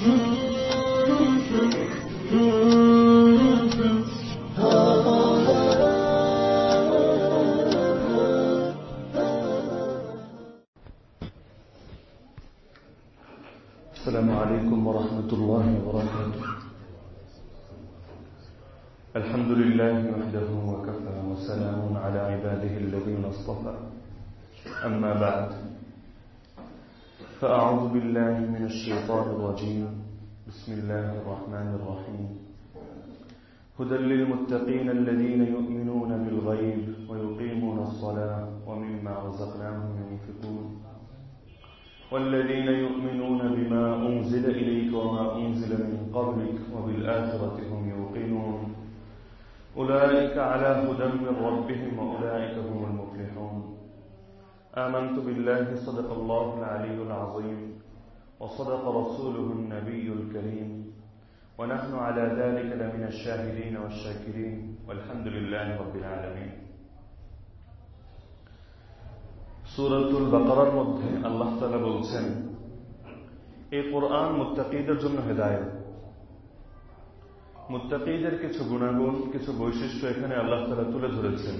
Mm-hmm. فأعوذ بالله من الشيطان الرجيم. بسم الله الرحمن الرحيم. هدى للمتقين الذين يؤمنون بالغيب ويقيمون الصلاة ومما رزقناهم ينفقون. والذين يؤمنون بما أنزل إليك وما أنزل من قبلك وبالآخرة هم يوقنون. أولئك على هدى من ربهم وأولئك هم المفلحون. آمنت بالله صدق الله العلي العظيم وصدق رسوله النبي الكريم ونحن على ذلك لمن الشاهدين والشاكرين والحمد لله رب العالمين সুরতুল বাকারার মধ্যে আল্লাহ তালা বলছেন এই কোরআন মুত্তাকিদের জন্য হেদায়ত মুত্তাকিদের কিছু গুণাগুণ কিছু বৈশিষ্ট্য এখানে আল্লাহ তালা তুলে ধরেছেন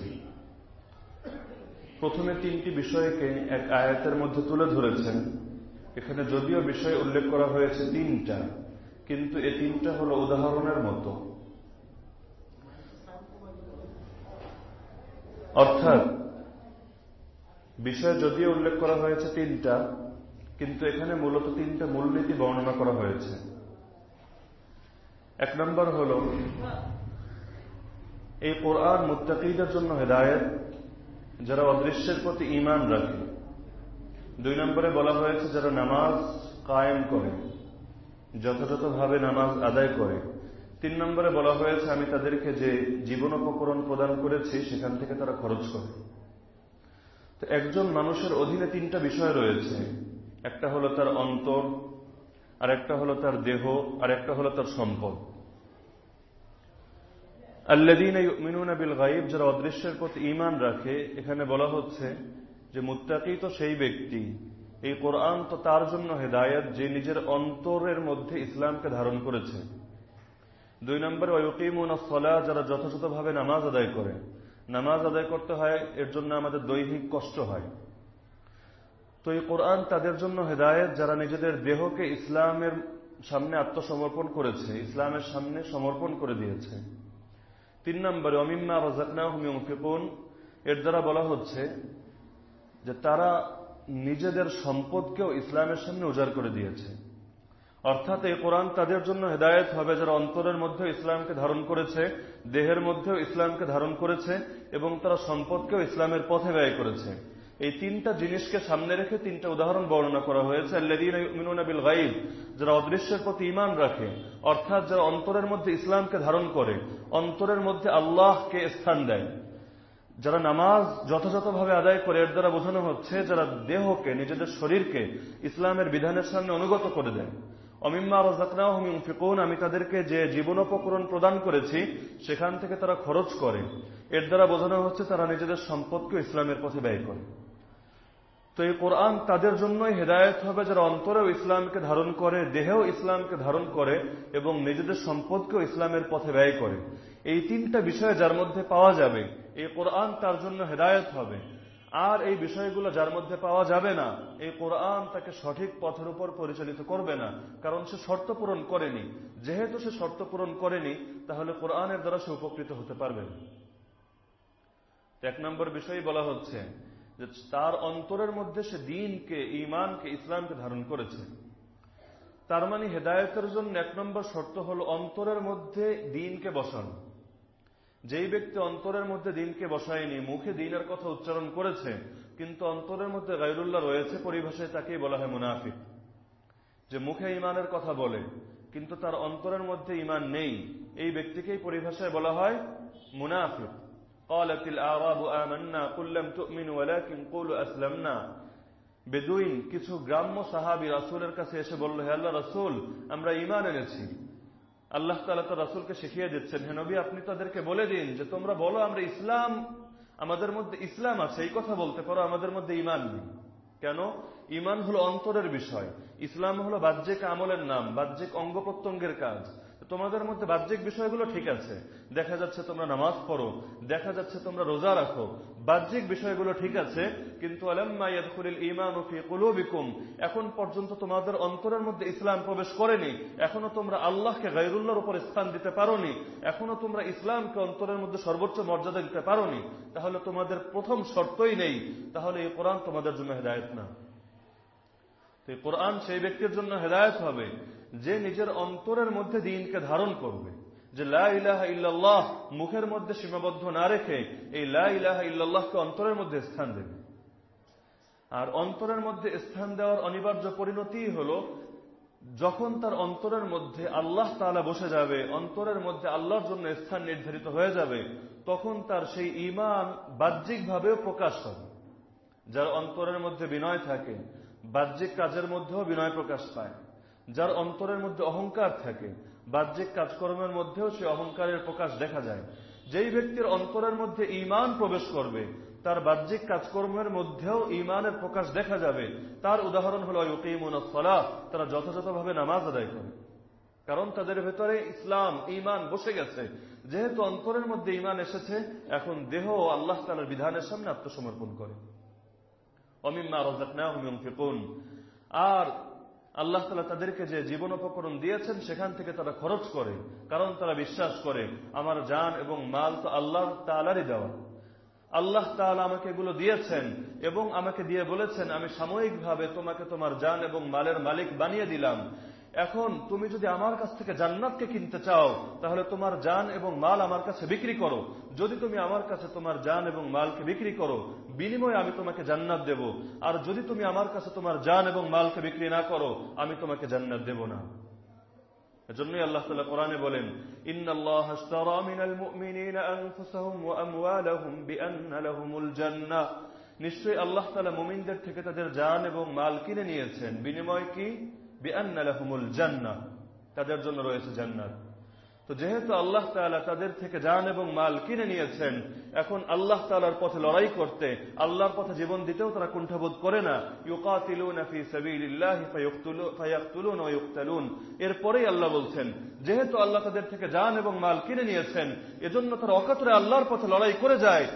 প্রথমে তিনটি বিষয়কে এক আয়াতের মধ্যে তুলে ধরেছেন। এখানে যদিও বিষয় উল্লেখ করা হয়েছে তিনটা, কিন্তু এই তিনটা হল উদাহরণের মতো। অর্থাৎ, বিষয় যদিও উল্লেখ করা হয়েছে তিনটা, কিন্তু এখানে মূলত তিনটা মূলনীতি বর্ণনা করা হয়েছে। এক নম্বর হল, এই কোরআন মুত্তাকিদের জন্য হেদায়ত যারা অদৃশ্যের প্রতি ইমান রাখে। দুই নম্বরে বলা হয়েছে, যারা নামাজ কায়েম করে, যথাযথভাবে নামাজ আদায় করে। তিন নম্বরে বলা হয়েছে, আমি তাদেরকে যে জীবনোপকরণ প্রদান করেছি, সেখান থেকে তারা খরচ করে। তো একজন মানুষের অধীনে তিনটা বিষয় রয়েছে। একটা হলো তার অন্তর আর একটা হলো তার দেহ আর একটা হলো তার সম্পদ। আল্লাদিন মিনুন বিল যারা অদৃশ্যের প্রতি ইমান রাখে, এখানে বলা হচ্ছে যে মুত্তাকি তো সেই ব্যক্তি। এই কোরআন তো তার জন্য হেদায়ত যে নিজের অন্তরের মধ্যে ইসলামকে ধারণ করেছে। দুই নম্বরে ওয়কিমুন সলা, যারা যথাযথভাবে নামাজ আদায় করে। নামাজ আদায় করতে হয়, এর জন্য আমাদের দৈহিক কষ্ট হয়। তো এই কোরআন তাদের জন্য হেদায়ত, যারা নিজেদের দেহকে ইসলামের সামনে আত্মসমর্পণ করেছে, ইসলামের সামনে সমর্পণ করে দিয়েছে। তিন নম্বরে অমিম্মা রাজাকনা এর দ্বারা বলা হচ্ছে যে তারা নিজেদের সম্পদকেও ইসলামের সামনে উজাড় করে দিয়েছে। অর্থাৎ এই কোরআন তাদের জন্য হেদায়ত হবে যারা অন্তরের মধ্যে ইসলামকে ধারণ করেছে, দেহের মধ্যেও ইসলামকে ধারণ করেছে এবং তারা সম্পদকেও ইসলামের পথে ব্যয় করেছে। এই তিনটা জিনিসকে সামনে রেখে তিনটা উদাহরণ বর্ণনা করা হয়েছে। যারা অদৃশ্যের প্রতি ইমান রাখে, অর্থাৎ যারা অন্তরের মধ্যে ইসলামকে ধারণ করে, অন্তরের মধ্যে আল্লাহকে স্থান দেয়। যারা নামাজ যথাযথভাবে আদায় করে, এর দ্বারা বোঝানো হচ্ছে যারা দেহকে, নিজেদের শরীরকে ইসলামের বিধানের সামনে অনুগত করে দেয়। অমিম্মা রাজাকনাহ ফিকুন আমি তাদেরকে যে জীবনোপকরণ প্রদান করেছি, সেখান থেকে তারা খরচ করে। এর দ্বারা বোঝানো হচ্ছে তারা নিজেদের সম্পদকে ইসলামের পথে ব্যয় করে। তো এই কোরআন তাদের জন্যই হেদায়ত হবে যারা অন্তরেও ইসলামকে ধারণ করে, দেহেও ইসলামকে ধারণ করে এবং নিজেদের সম্পদকেও ইসলামের পথে ব্যয় করে। এই তিনটা বিষয় যার মধ্যে পাওয়া যাবে, এই কোরআন তার জন্য হেদায়ত হবে। আর এই বিষয়গুলো যার মধ্যে পাওয়া যাবে না, এই কোরআন তাকে সঠিক পথের উপর পরিচালিত করবে না, কারণ সে শর্ত পূরণ করেনি। যেহেতু সে শর্ত পূরণ করেনি, তাহলে কোরআনের দ্বারা সে উপকৃত হতে পারবে এক নম্বর বিষয় বলা হচ্ছে যে তার অন্তরের মধ্যে সে দিনকে ইমানকে ইসলামকে ধারণ করেছে। তার মানে হেদায়তের জন্য এক নম্বর শর্ত হল অন্তরের মধ্যে দিনকে বসানো। যেই ব্যক্তি অন্তরের মধ্যে দিনকে বসায়নি, মুখে দিনের কথা উচ্চারণ করেছে, কিন্তু অন্তরের মধ্যে গাইরুল্লাহ রয়েছে পরিভাষায় তাকেই বলা হয় মুনাফিক। যে মুখে ইমানের কথা বলে, কিন্তু তার অন্তরের মধ্যে ইমান নেই, এই ব্যক্তিকেই পরিভাষায় বলা হয় মুনাফিক। قالت الأعراب آمنا قل لم تؤمنوا ولكن قولوا أسلمنا বেদুইন কিছু গ্রাম্য সাহাবি রাসুলের কাছে এসে বলল হে আল্লাহ রাসুল আমরা ইমান এনেছি আল্লাহ তালা তো রাসুলকে শিখিয়ে দিচ্ছেন হে নবী আপনি তাদেরকে বলে দিন যে তোমরা বলো আমরা ইসলাম আমাদের মধ্যে ইসলাম আছে এই কথা বলতে পারো আমাদের মধ্যে ইমান নেই কেন ইমান হলো অন্তরের বিষয় ইসলাম হলো বাহ্যিক আমলের নাম বাহ্যিক অঙ্গ প্রত্যঙ্গের কাজ তোমাদের মধ্যে বাহ্যিক বিষয়গুলো ঠিক আছে। দেখা যাচ্ছে তোমরা নামাজ পড়ো, দেখা যাচ্ছে তোমরা রোজা রাখো। বাহ্যিক বিষয়গুলো ঠিক আছে, কিন্তু এখন পর্যন্ত তোমাদের অন্তরের মধ্যে ইসলাম প্রবেশ করেনি। এখনও তোমরা আল্লাহকে গাইরুল্লাহর উপর স্থান দিতে পারোনি। এখনও তোমরা ইসলামকে অন্তরের মধ্যে সর্বোচ্চ মর্যাদা দিতে পারোনি। তাহলে তোমাদের প্রথম শর্তই নেই। তাহলে এই কোরআন তোমাদের জন্য হেদায়ত না। কোরআন সেই ব্যক্তির জন্য হেদায়ত হবে। যে নিজের অন্তরের মধ্যে দিনকে ধারণ করবে, যে লাহ ইল্লাল্লাহ মুখের মধ্যে সীমাবদ্ধ না রেখে এই লাহ ইল্লাল্লাহকে অন্তরের মধ্যে স্থান দেবে। আর অন্তরের মধ্যে স্থান দেওয়ার অনিবার্য পরিণতি হল, যখন তার অন্তরের মধ্যে আল্লাহ তালা বসে যাবে, অন্তরের মধ্যে আল্লাহর জন্য স্থান নির্ধারিত হয়ে যাবে, তখন তার সেই ইমান বাহ্যিকভাবেও প্রকাশ হবে। যার অন্তরের মধ্যে বিনয় থাকে, বাহ্যিক কাজের মধ্যেও বিনয় প্রকাশ পায়। যার অন্তরের মধ্যে অহংকার থাকে, বাহ্যিক কাজকর্মের মধ্যেও সে অহংকারের প্রকাশ দেখা যায়। যেই ব্যক্তির অন্তরের মধ্যে ইমান প্রবেশ করবে, তার বাহ্যিক কাজকর্মের মধ্যেও ইমানের প্রকাশ দেখা যাবে। তার উদাহরণ হল ইউকিমুনসলা তারা যথাযথভাবে নামাজ আদায় করে। কারণ তাদের ভেতরে ইসলাম ইমান বসে গেছে। যেহেতু অন্তরের মধ্যে ইমান এসেছে, এখন দেহ আল্লাহ তালার বিধানের সামনে আত্মসমর্পণ করে। অমিম্মা রাজাকনা আর আল্লাহ তালা তাদেরকে যে জীবন উপকরণ দিয়েছেন, সেখান থেকে তারা খরচ করে, কারণ তারা বিশ্বাস করে, আমার জান এবং মাল তো আল্লাহ তালারই দেওয়া। আল্লাহ তালা আমাকে এগুলো দিয়েছেন এবং আমাকে দিয়ে বলেছেন, আমি সাময়িকভাবে তোমাকে তোমার জান এবং মালের মালিক বানিয়ে দিলাম। এখন তুমি যদি আমার কাছ থেকে জান্নাতকে কিনতে চাও, তাহলে তোমার জান এবং মাল আমার কাছে বিক্রি করো। যদি তুমি আমার কাছে তোমার জান এবং মালকে বিক্রি করো, বিনিময়ে আমি তোমাকে জান্নাত দেব। আর যদি তুমি আমার কাছে তোমার জান এবং মালকে বিক্রি না করো, আমি তোমাকে জান্নাত দেব না। এজন্যই আল্লাহ তালা কোরআনে বলেন নিশ্চয়ই আল্লাহ তালা মুমিনদের থেকে তাদের জান এবং মাল কিনে নিয়েছেন। বিনিময় কি? বিআনালাহুমুল জান্নাহ, তাদের জন্য রয়েছে জান্নাত। তো যেহেতু আল্লাহ তাআলা তাদের থেকে যান এবং মাল কিনে নিয়েছেন, এখন আল্লাহ তাআলার পথে লড়াই করতে, আল্লাহর পথে জীবন দিতেও তারা কুণ্ঠাবোধ করে না। এরপরেই আল্লাহ বলছেন, যেহেতু আল্লাহ তাদের থেকে জান এবং মাল কিনে নিয়েছেন, এজন্য তারা অকাতরে আল্লাহর পথে লড়াই করে যায়।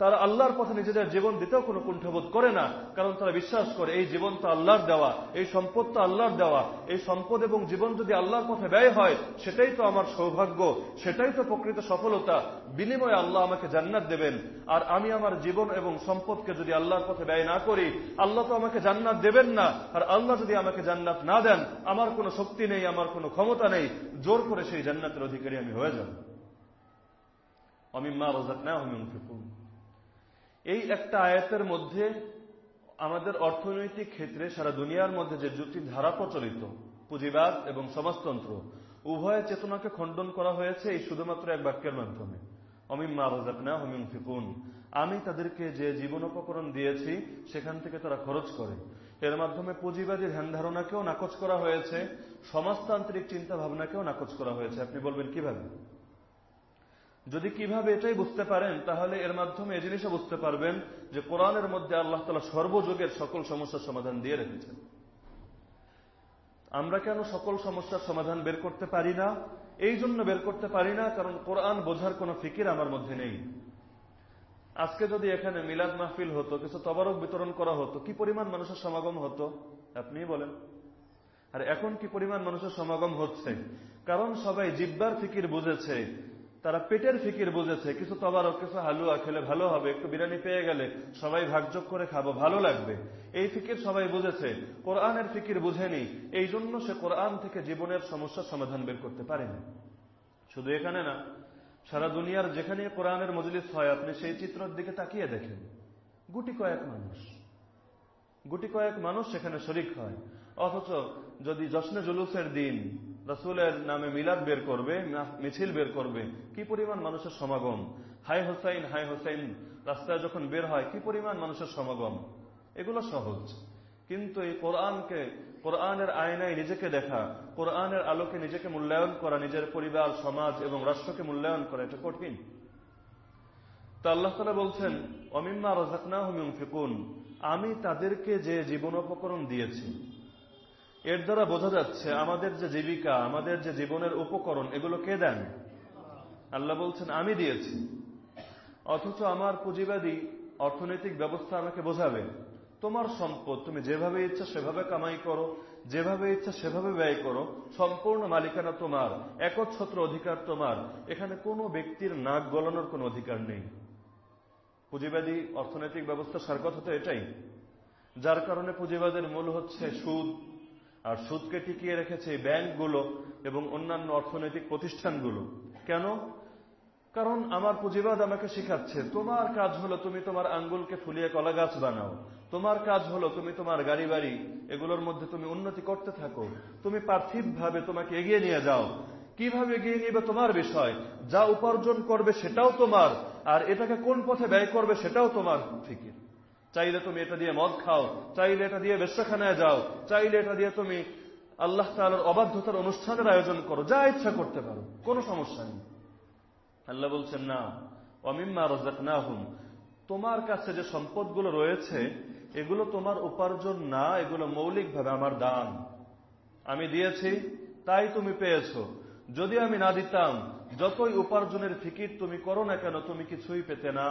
তারা আল্লাহর পথে নিজেদের জীবন দিতেও কোনো কুণ্ঠবোধ করে না, কারণ তারা বিশ্বাস করে এই জীবন তো আল্লাহর দেওয়া, এই সম্পদ তো আল্লাহর দেওয়া, এই সম্পদ এবং জীবন যদি আল্লাহর পথে ব্যয় হয়, সেটাই তো আমার সৌভাগ্য, সেটাই তো প্রকৃত সফলতা, বিনিময়ে আল্লাহ আমাকে জান্নাত দেবেন। আর আমি আমার জীবন এবং সম্পদকে যদি আল্লাহর পথে ব্যয় না করি, আল্লাহ তো আমাকে জান্নাত দেবেন না। আর আল্লাহ যদি আমাকে জান্নাত না দেন, আমার কোনো শক্তি নেই, আমার কোনো ক্ষমতা নেই, জোর করে সেই জান্নাতের অধিকারী আমি হয়ে যাব। অমিম্মা রোজাক না অমিমফিকুন এই একটা আয়াতের মধ্যে আমাদের অর্থনৈতিক ক্ষেত্রে সারা দুনিয়ার মধ্যে যে যুক্তির ধারা প্রচলিত, পুঁজিবাদ এবং সমাজতন্ত্র, উভয় চেতনাকে খণ্ডন করা হয়েছে এই শুধুমাত্র এক বাক্যের মাধ্যমে। অমিম্মা রাজাকনা হমিম ফিকুন আমি তাদেরকে যে জীবন উপকরণ দিয়েছি, সেখান থেকে তারা খরচ করে। এর মাধ্যমে পুঁজিবাদী ধ্যান ধারণাকেও নাকচ করা হয়েছে, সমাজতান্ত্রিক চিন্তা ভাবনাকেও নাকচ করা হয়েছে। আপনি বলবেন কীভাবে? যদি কীভাবে এটাই বুঝতে পারেন, তাহলে এর মাধ্যমে এই জিনিসও বুঝতে পারবেন যে কোরআনের মধ্যে আল্লাহ তালা সর্বযুগের সকল সমস্যার সমাধান দিয়ে রেখেছেন। আমরা কেন সকল সমস্যার সমাধান বের করতে পারি না? এই জন্য বের করতে পারি না, কারণ কোরআন বোঝার কোনো ফিকির আমার মধ্যে নেই। আজকে যদি এখানে মিলাদ মাহফিল হতো, কিছু তবারক বিতরণ করা হতো, কি পরিমাণ মানুষের সমাগম হতো? আপনি বলেন। আর এখন কি পরিমাণ মানুষের সমাগম হচ্ছে? কারণ সবাই জিব্বার ফিকির বুঝেছে তারা পেটের ফিকির বুঝেছে, কিছু তবারক, কিছু হালুয়া খেলে ভালো হবে, একটু বিরিয়ানি পেয়ে গেলে সবাই ভাগযোগ করে খাব, ভালো লাগবে। এই ফিকির সবাই বুঝেছে, কোরআনের ফিকির বুঝেনি এই জন্য সে কোরআন থেকে জীবনের সমস্যার সমাধান বের করতে পারেনি। শুধু এখানে না, সারা দুনিয়ার যেখানে কোরআনের মজলিস হয়, আপনি সেই চিত্রের দিকে তাকিয়ে দেখেন। গুটি কয়েক মানুষ, গুটি কয়েক মানুষ সেখানে শরিক হয়, অথচ যদি জশ্নে জুলুসের দিন রসুলের নামে মিলাদ বের করবে মিছিল বের করবে, কি পরিমাণ মানুষের সমাগম? হাই হোসাইন হাই হোসাইন, রাস্তায় যখন বের হয়, কি পরিমাণ মানুষের সমাগম? এগুলো সহজ। কিন্তু এই কোরআনকে, কোরআনের আয়নায় নিজেকে দেখা, কোরআনের আলোকে নিজেকে মূল্যায়ন করা, নিজের পরিবার, সমাজ এবং রাষ্ট্রকে মূল্যায়ন করা, এটা কঠিন। তা আল্লাহ তালা বলছেন অমিম্মা রাজাকনা হুমিউম ফিকুন আমি তাদেরকে যে জীবনোপকরণ দিয়েছি এর দ্বারা বোঝা যাচ্ছে আমাদের যে জীবিকা, আমাদের যে জীবনের উপকরণ, এগুলো কে দেন? আল্লাহ বলছেন, আমি দিয়েছি। অথচ আমার পুঁজিবাদী অর্থনৈতিক ব্যবস্থা আমাকে বোঝাবে। তোমার সম্পদ, তুমি যেভাবে ইচ্ছা সেভাবে কামাই করো, যেভাবে ইচ্ছা সেভাবে ব্যয় করো, সম্পূর্ণ মালিকানা তোমার, একচ্ছত্র অধিকার তোমার। এখানে কোনো ব্যক্তির নাক গলানোর কোনো অধিকার নেই। পুঁজিবাদী অর্থনৈতিক ব্যবস্থা সার কথা তো এটাই। যার কারণে পুঁজিবাদের মূল হচ্ছে সুদ আর সুদকে টিকিয়ে রেখেছে ব্যাংকগুলো এবং অন্যান্য অর্থনৈতিক প্রতিষ্ঠানগুলো। কেন? কারণ আমার পুঁজিবাদ আমাকে শিখাচ্ছে, তোমার কাজ হলো তুমি তোমার আঙ্গুলকে ফুলিয়ে কলা গাছ বানাও। তোমার কাজ হলো তুমি তোমার গাড়ি বাড়ি এগুলোর মধ্যে তুমি উন্নতি করতে থাকো। তুমি পার্থিবভাবে তোমাকে এগিয়ে নিয়ে যাও। কীভাবে এগিয়ে নিবে তোমার বিষয়? যা উপার্জন করবে সেটাও তোমার। আর এটাকে কোন পথে ব্যয় করবে সেটাও তোমার ফিকির চাইলে তুমি এটা দিয়ে মদ খাও, চাইলে এটা দিয়ে বেশ্যাখানায় যাও, চাইলে এটা দিয়ে তুমি আল্লাহ তালার অবাধ্যতার অনুষ্ঠানের আয়োজন করো, যা ইচ্ছা করতে পারো, কোনো সমস্যা নেই। আল্লাহ বলছেন, না অমিম্মা রজাক না হুম তোমার কাছে যে সম্পদগুলো রয়েছে, এগুলো তোমার উপার্জন না, এগুলো মৌলিকভাবে আমার দান। আমি দিয়েছি, তাই তুমি পেয়েছ। যদি আমি না দিতাম, যতই উপার্জনের ফিকির তুমি করো না কেন, তুমি কিছুই পেতে না।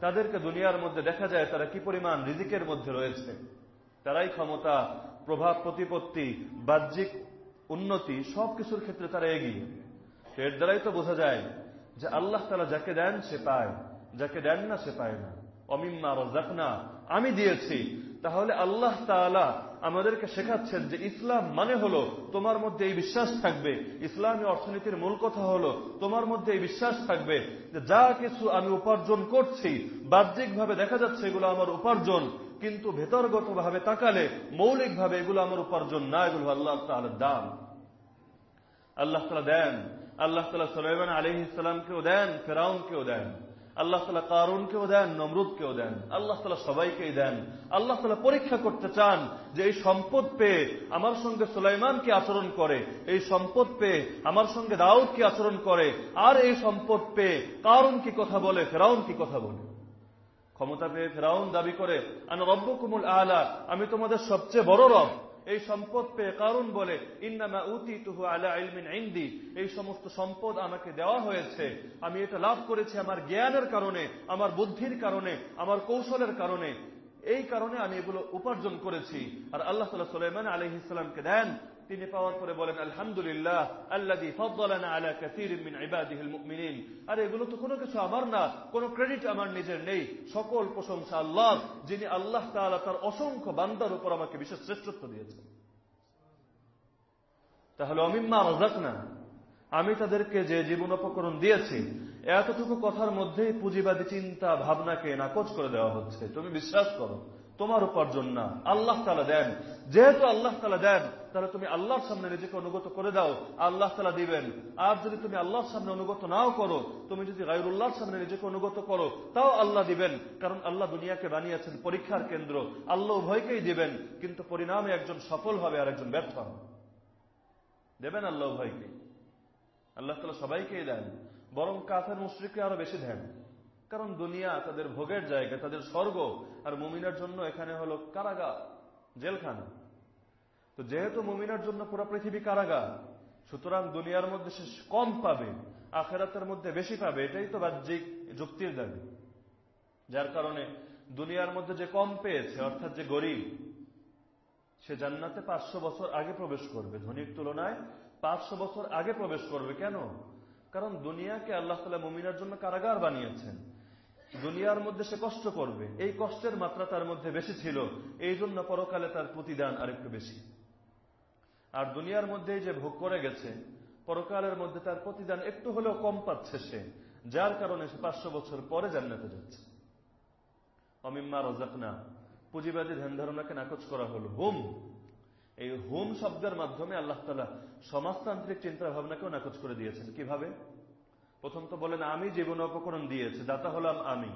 তাদেরকে দুনিয়ার মধ্যে দেখা যায় তারা কি পরিমাণ রিজিকের মধ্যে রয়েছে। তারাই ক্ষমতা, প্রভাব, প্রতিপত্তি, বাহ্যিক উন্নতি সব কিছুর ক্ষেত্রে তারা এগিয়ে। এর দ্বারাই তো বোঝা যায় যে আল্লাহ তারা যাকে দেন সে পায়, যাকে দেন না সে পায় না। অমিম্মা না আমি দিয়েছি। তাহলে আল্লাহ তালা আমাদেরকে শেখাচ্ছেন যে ইসলাম মানে হলো তোমার মধ্যে এই বিশ্বাস থাকবে। ইসলামী অর্থনীতির মূল কথা হলো তোমার মধ্যে এই বিশ্বাস থাকবে যে যা কিছু আমি উপার্জন করছি, বাহ্যিকভাবে দেখা যাচ্ছে এগুলো আমার উপার্জন, কিন্তু ভেতরগত ভাবে তাকালে মৌলিকভাবে এগুলো আমার উপার্জন না, এগুলো আল্লাহ তালার দাম আল্লাহ তালা দেন। আল্লাহ তালা সালাইমান আলহ ইসলামকেও দেন, ফেরাউনকেও দেন। আল্লাহ তালা কারুনকেও দেন, নমরুদকেও দেন, আল্লাহ তালা সবাইকেই দেন। আল্লাহ তালা পরীক্ষা করতে চান যে এই সম্পদ পেয়ে আমার সঙ্গে সুলাইমান কি আচরণ করে, এই সম্পদ পেয়ে আমার সঙ্গে দাউদ কি আচরণ করে, আর এই সম্পদ পেয়ে কারুন কি কথা বলে, ফেরাউন কি কথা বলে? ক্ষমতা পেয়ে ফেরাউন দাবি করে, আন রব্য কুমুল আলা আমি তোমাদের সবচেয়ে বড় রব। এই সম্পদ পেয়ে কারণ বলে, ইন্নামা উতি তুহু আলা ইলমিন ইন্দি। এই সমস্ত সম্পদ আমাকে দেওয়া হয়েছে। আমি এটা লাভ করেছি আমার জ্ঞানের কারণে, আমার বুদ্ধির কারণে, আমার কৌশলের কারণে। এই কারণে আমি এগুলো উপার্জন করেছি। আর আল্লাহ তালা সুলাইমান আলহিসামকে দেন তিনি পাওয়ার পরে বলেন, আলহামদুলিল্লাহ আল্লাদি ফদ্দালানা আলা কাসীর মিন ইবাদিহিল মুমিনিন। আর, এগুলো তো কোনো কিছু আমার না, কোনো ক্রেডিট আমার নিজের নেই। সকল প্রশংসা আল্লাহ, যিনি আল্লাহ তাআলা তার অসংখ্য বান্দার উপর আমাকে বিশেষ শ্রেষ্ঠত্ব দিয়েছেন। তাহলে অমিম্মা রাজাক না আমি তাদেরকে যে জীবন উপকরণ দিয়েছি, এতটুকু কথার মধ্যেই পুঁজিবাদী চিন্তা ভাবনাকে নাকচ করে দেওয়া হচ্ছে। তুমি বিশ্বাস করো তোমার উপার্জন না আল্লাহ তালা দেন। যেহেতু আল্লাহ তালা দেন, তাহলে তুমি আল্লাহর সামনে নিজেকে অনুগত করে দাও। আল্লাহ তালা দিবেন। আর যদি তুমি আল্লাহর সামনে অনুগত নাও করো, তুমি যদি গাইরুল্লাহর সামনে নিজেকে অনুগত করো, তাও আল্লাহ দিবেন। কারণ আল্লাহ দুনিয়াকে বানিয়েছেন পরীক্ষার কেন্দ্র। আল্লাহ উভয়কেই দিবেন, কিন্তু পরিণামে একজন সফল হবে আর একজন ব্যর্থ হবে। দেবেন আল্লাহ উভয়কে। আল্লাহ তালা সবাইকেই দেন। বরং কাফের মুশ্রিককে আরও বেশি দেন। কারণ দুনিয়া তাদের ভোগের জায়গা, তাদের স্বর্গ। আর মুমিনার জন্য এখানে হলো কারাগার, জেলখানা। তো যেহেতু মুমিনার জন্য পুরো পৃথিবী কারাগার, সুতরাং দুনিয়ার মধ্যে সে কম পাবে, আখেরাতের মধ্যে বেশি পাবে, এটাই তো বাহ্যিক যুক্তির দাবি। যার কারণে দুনিয়ার মধ্যে যে কম পেয়েছে, অর্থাৎ যে গরিব, সে জান্নাতে পাঁচশো বছর আগে প্রবেশ করবে। ধনির তুলনায় পাঁচশো বছর আগে প্রবেশ করবে কেন? কারণ দুনিয়াকে আল্লাহ তালা মুমিনার জন্য কারাগার বানিয়েছেন। দুনিয়ার মধ্যে সে কষ্ট করবে। এই কষ্টের মাত্রা তার মধ্যে বেশি ছিল। এই জন্য পরকালে তার প্রতিদান আরেকটু বেশি। আর দুনিয়ার মধ্যে যে ভোগ করে গেছে, পরকালের মধ্যে তার প্রতিদান একটু হলেও কম পাচ্ছে সে, যার কারণে সে পাঁচশো বছর পরে জান্নাতে যাচ্ছে। অমিম্মা রজাকনা পুঁজিবাদী ধ্যান ধারণাকে নাকচ করা হল। হুম, এই হোম শব্দের মাধ্যমে আল্লাহ তালা সমাজতান্ত্রিক চিন্তা ভাবনাকেও নাকচ করে দিয়েছেন। কীভাবে? প্রথম তো বলেন, আমি জীবন উপকরণ দিয়েছি, দাতা হলাম আমি।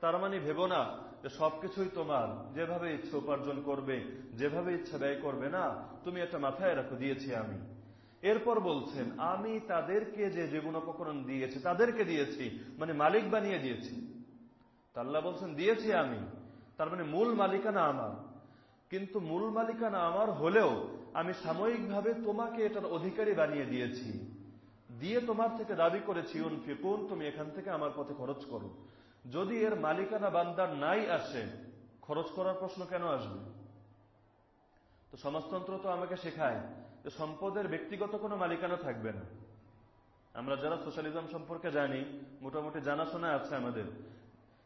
তার মানে ভেব না যে সবকিছুই তোমার। যেভাবে ইচ্ছে উপার্জন করবে, যেভাবে ইচ্ছা ব্যয় করবে না, তুমি একটা মাথায় রাখো, দিয়েছি আমি। এরপর বলছেন, আমি তাদেরকে যে জীবন উপকরণ দিয়েছি, তাদেরকে দিয়েছি মানে মালিক বানিয়ে দিয়েছি। তাল্লা বলছেন, দিয়েছি আমি। তার মানে মূল মালিকানা আমার। কিন্তু মূল মালিকানা আমার হলেও আমি সাময়িকভাবে তোমাকে এটার অধিকারী বানিয়ে দিয়েছি। দিয়ে তোমার থেকে দাবি করেছি, উন ফিকুন, তুমি এখান থেকে আমার পথে খরচ করো। যদি এর মালিকানা বান্দার নাই আসে, খরচ করার প্রশ্ন কেন আসবে? তো সমাজতন্ত্র তো আমাকে শেখায় যে সম্পদের ব্যক্তিগত কোনো মালিকানা থাকবে না। আমরা যারা সোশ্যালিজম সম্পর্কে জানি, মোটামুটি জানাশোনা আছে আমাদের,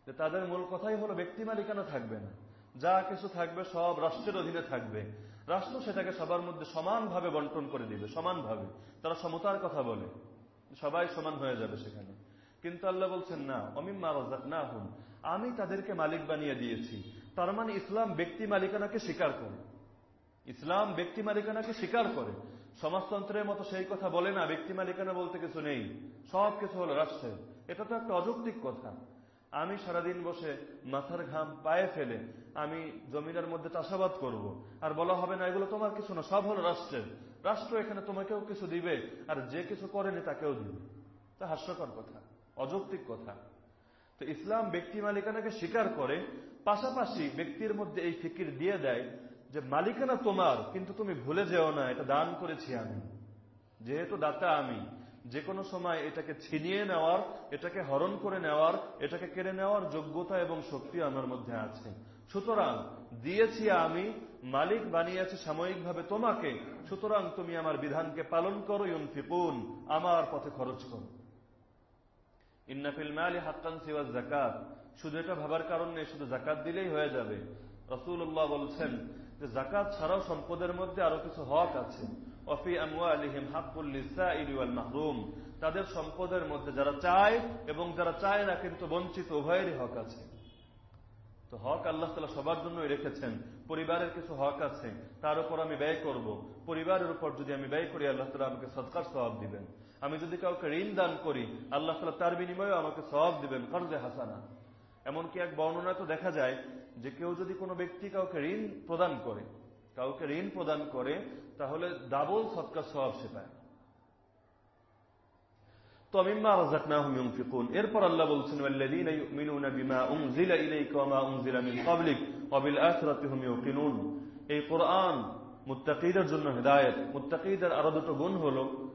যে তাদের মূল কথাই হলো ব্যক্তি মালিকানা থাকবে না। যা কিছু থাকবে সব রাষ্ট্রের অধীনে থাকবে। রাষ্ট্র সেটাকে সবার মধ্যে সমানভাবে বন্টন করে দিবে, সমানভাবে। তারা সমতার কথা বলে, সবাই সমান হয়ে যাবে সেখানে। কিন্তু আল্লাহ বলছেন, না, অমিম্মা রাজাক না হুন আমি তাদেরকে মালিক বানিয়ে দিয়েছি। তার মানে ইসলাম ব্যক্তি মালিকানাকে স্বীকার করে। ইসলাম ব্যক্তি মালিকানাকে স্বীকার করে। সমাজতন্ত্রের মতো সেই কথা বলে না, ব্যক্তি মালিকানা বলতে কিছু নেই। সব কিছু হলো রাষ্ট্রের। এটা তো একটা অযৌক্তিক কথা। আমি সারাদিন বসে মাথার ঘাম পায়ে ফেলে আমি জমিনের মধ্যে চাষাবাদ করব। আর বলা হবে না, এগুলো তোমার কিছু না, সব হলো রাষ্ট্রের। রাষ্ট্র এখানে তোমাকেও কিছু দিবে, আর যে কিছু করেনি তাকেও দিবে। তা হাস্যকর কথা, অযৌক্তিক কথা। তো ইসলাম ব্যক্তি মালিকানাকে স্বীকার করে, পাশাপাশি ব্যক্তির মধ্যে এই ফিকির দিয়ে দেয় যে, মালিকানা তোমার, কিন্তু তুমি ভুলে যেও না, এটা দান করেছি আমি। যেহেতু দাতা আমি যে কোনো সময় এটাকে ছিনিয়ে নেওয়ার, এটাকে হরণ করে নেওয়ার, এটাকে কেড়ে নেওয়ার যোগ্যতা এবং শক্তি আমার মধ্যে আছে। সুতরাং দিয়েছি আমি, মালিক বানিয়েছি সাময়িকভাবে তোমাকে, সুতরাং তুমি আমার বিধানকে পালন করো, ইউনফিকুন, আমার পথে খরচ করো। ইন্নাফিল মালি হাক্কান সিওয়াজ জাকাত শুধু এটা ভাবার কারণ শুধু জাকাত দিলেই হয়ে যাবে। রসুল্লাহ বলছেন যে জাকাত ছাড়াও সম্পদের মধ্যে আরও কিছু হক আছে। অফি আমওয়ালিহিম হাক্কুল লিসাইলি ওয়াল মাহরুম। তাদের সম্পদের মধ্যে যারা চায় এবং যারা চায় না কিন্তু বঞ্চিত উভয়েরই হক আছে। তো হক আল্লাহ তালা সবার জন্যই রেখেছেন। পরিবারের কিছু হক আছে, তার উপর আমি ব্যয় করব। পরিবারের উপর যদি আমি ব্যয় করি, আল্লাহ তালা আমাকে সৎকার স্বভাব দিবেন। আমি যদি কাউকে ঋণ দান করি, আল্লাহ তালা তার বিনিময়ে আমাকে স্বভাব দিবেন কর্জে হাসানা। এমনকি এক বর্ণনা তো দেখা যায় যে কেউ যদি কোনো ব্যক্তি কাউকে ঋণ প্রদান করে কাউকে ঋণ প্রদান করে, তাহলে ডাবল সৎকার স্বভাব সে পায়। তো মিম্মা ইউনফিকুন। এরপর আল্লাহ বলছেন মা উনজিলা মিন ক্বাবলিক ওয়া বিল আখিরাতি হুম এই কোরআন মুত্তাকিদের জন্য হেদায়েত। মুত্তাকিদের আরও দুটো গুণ হলো,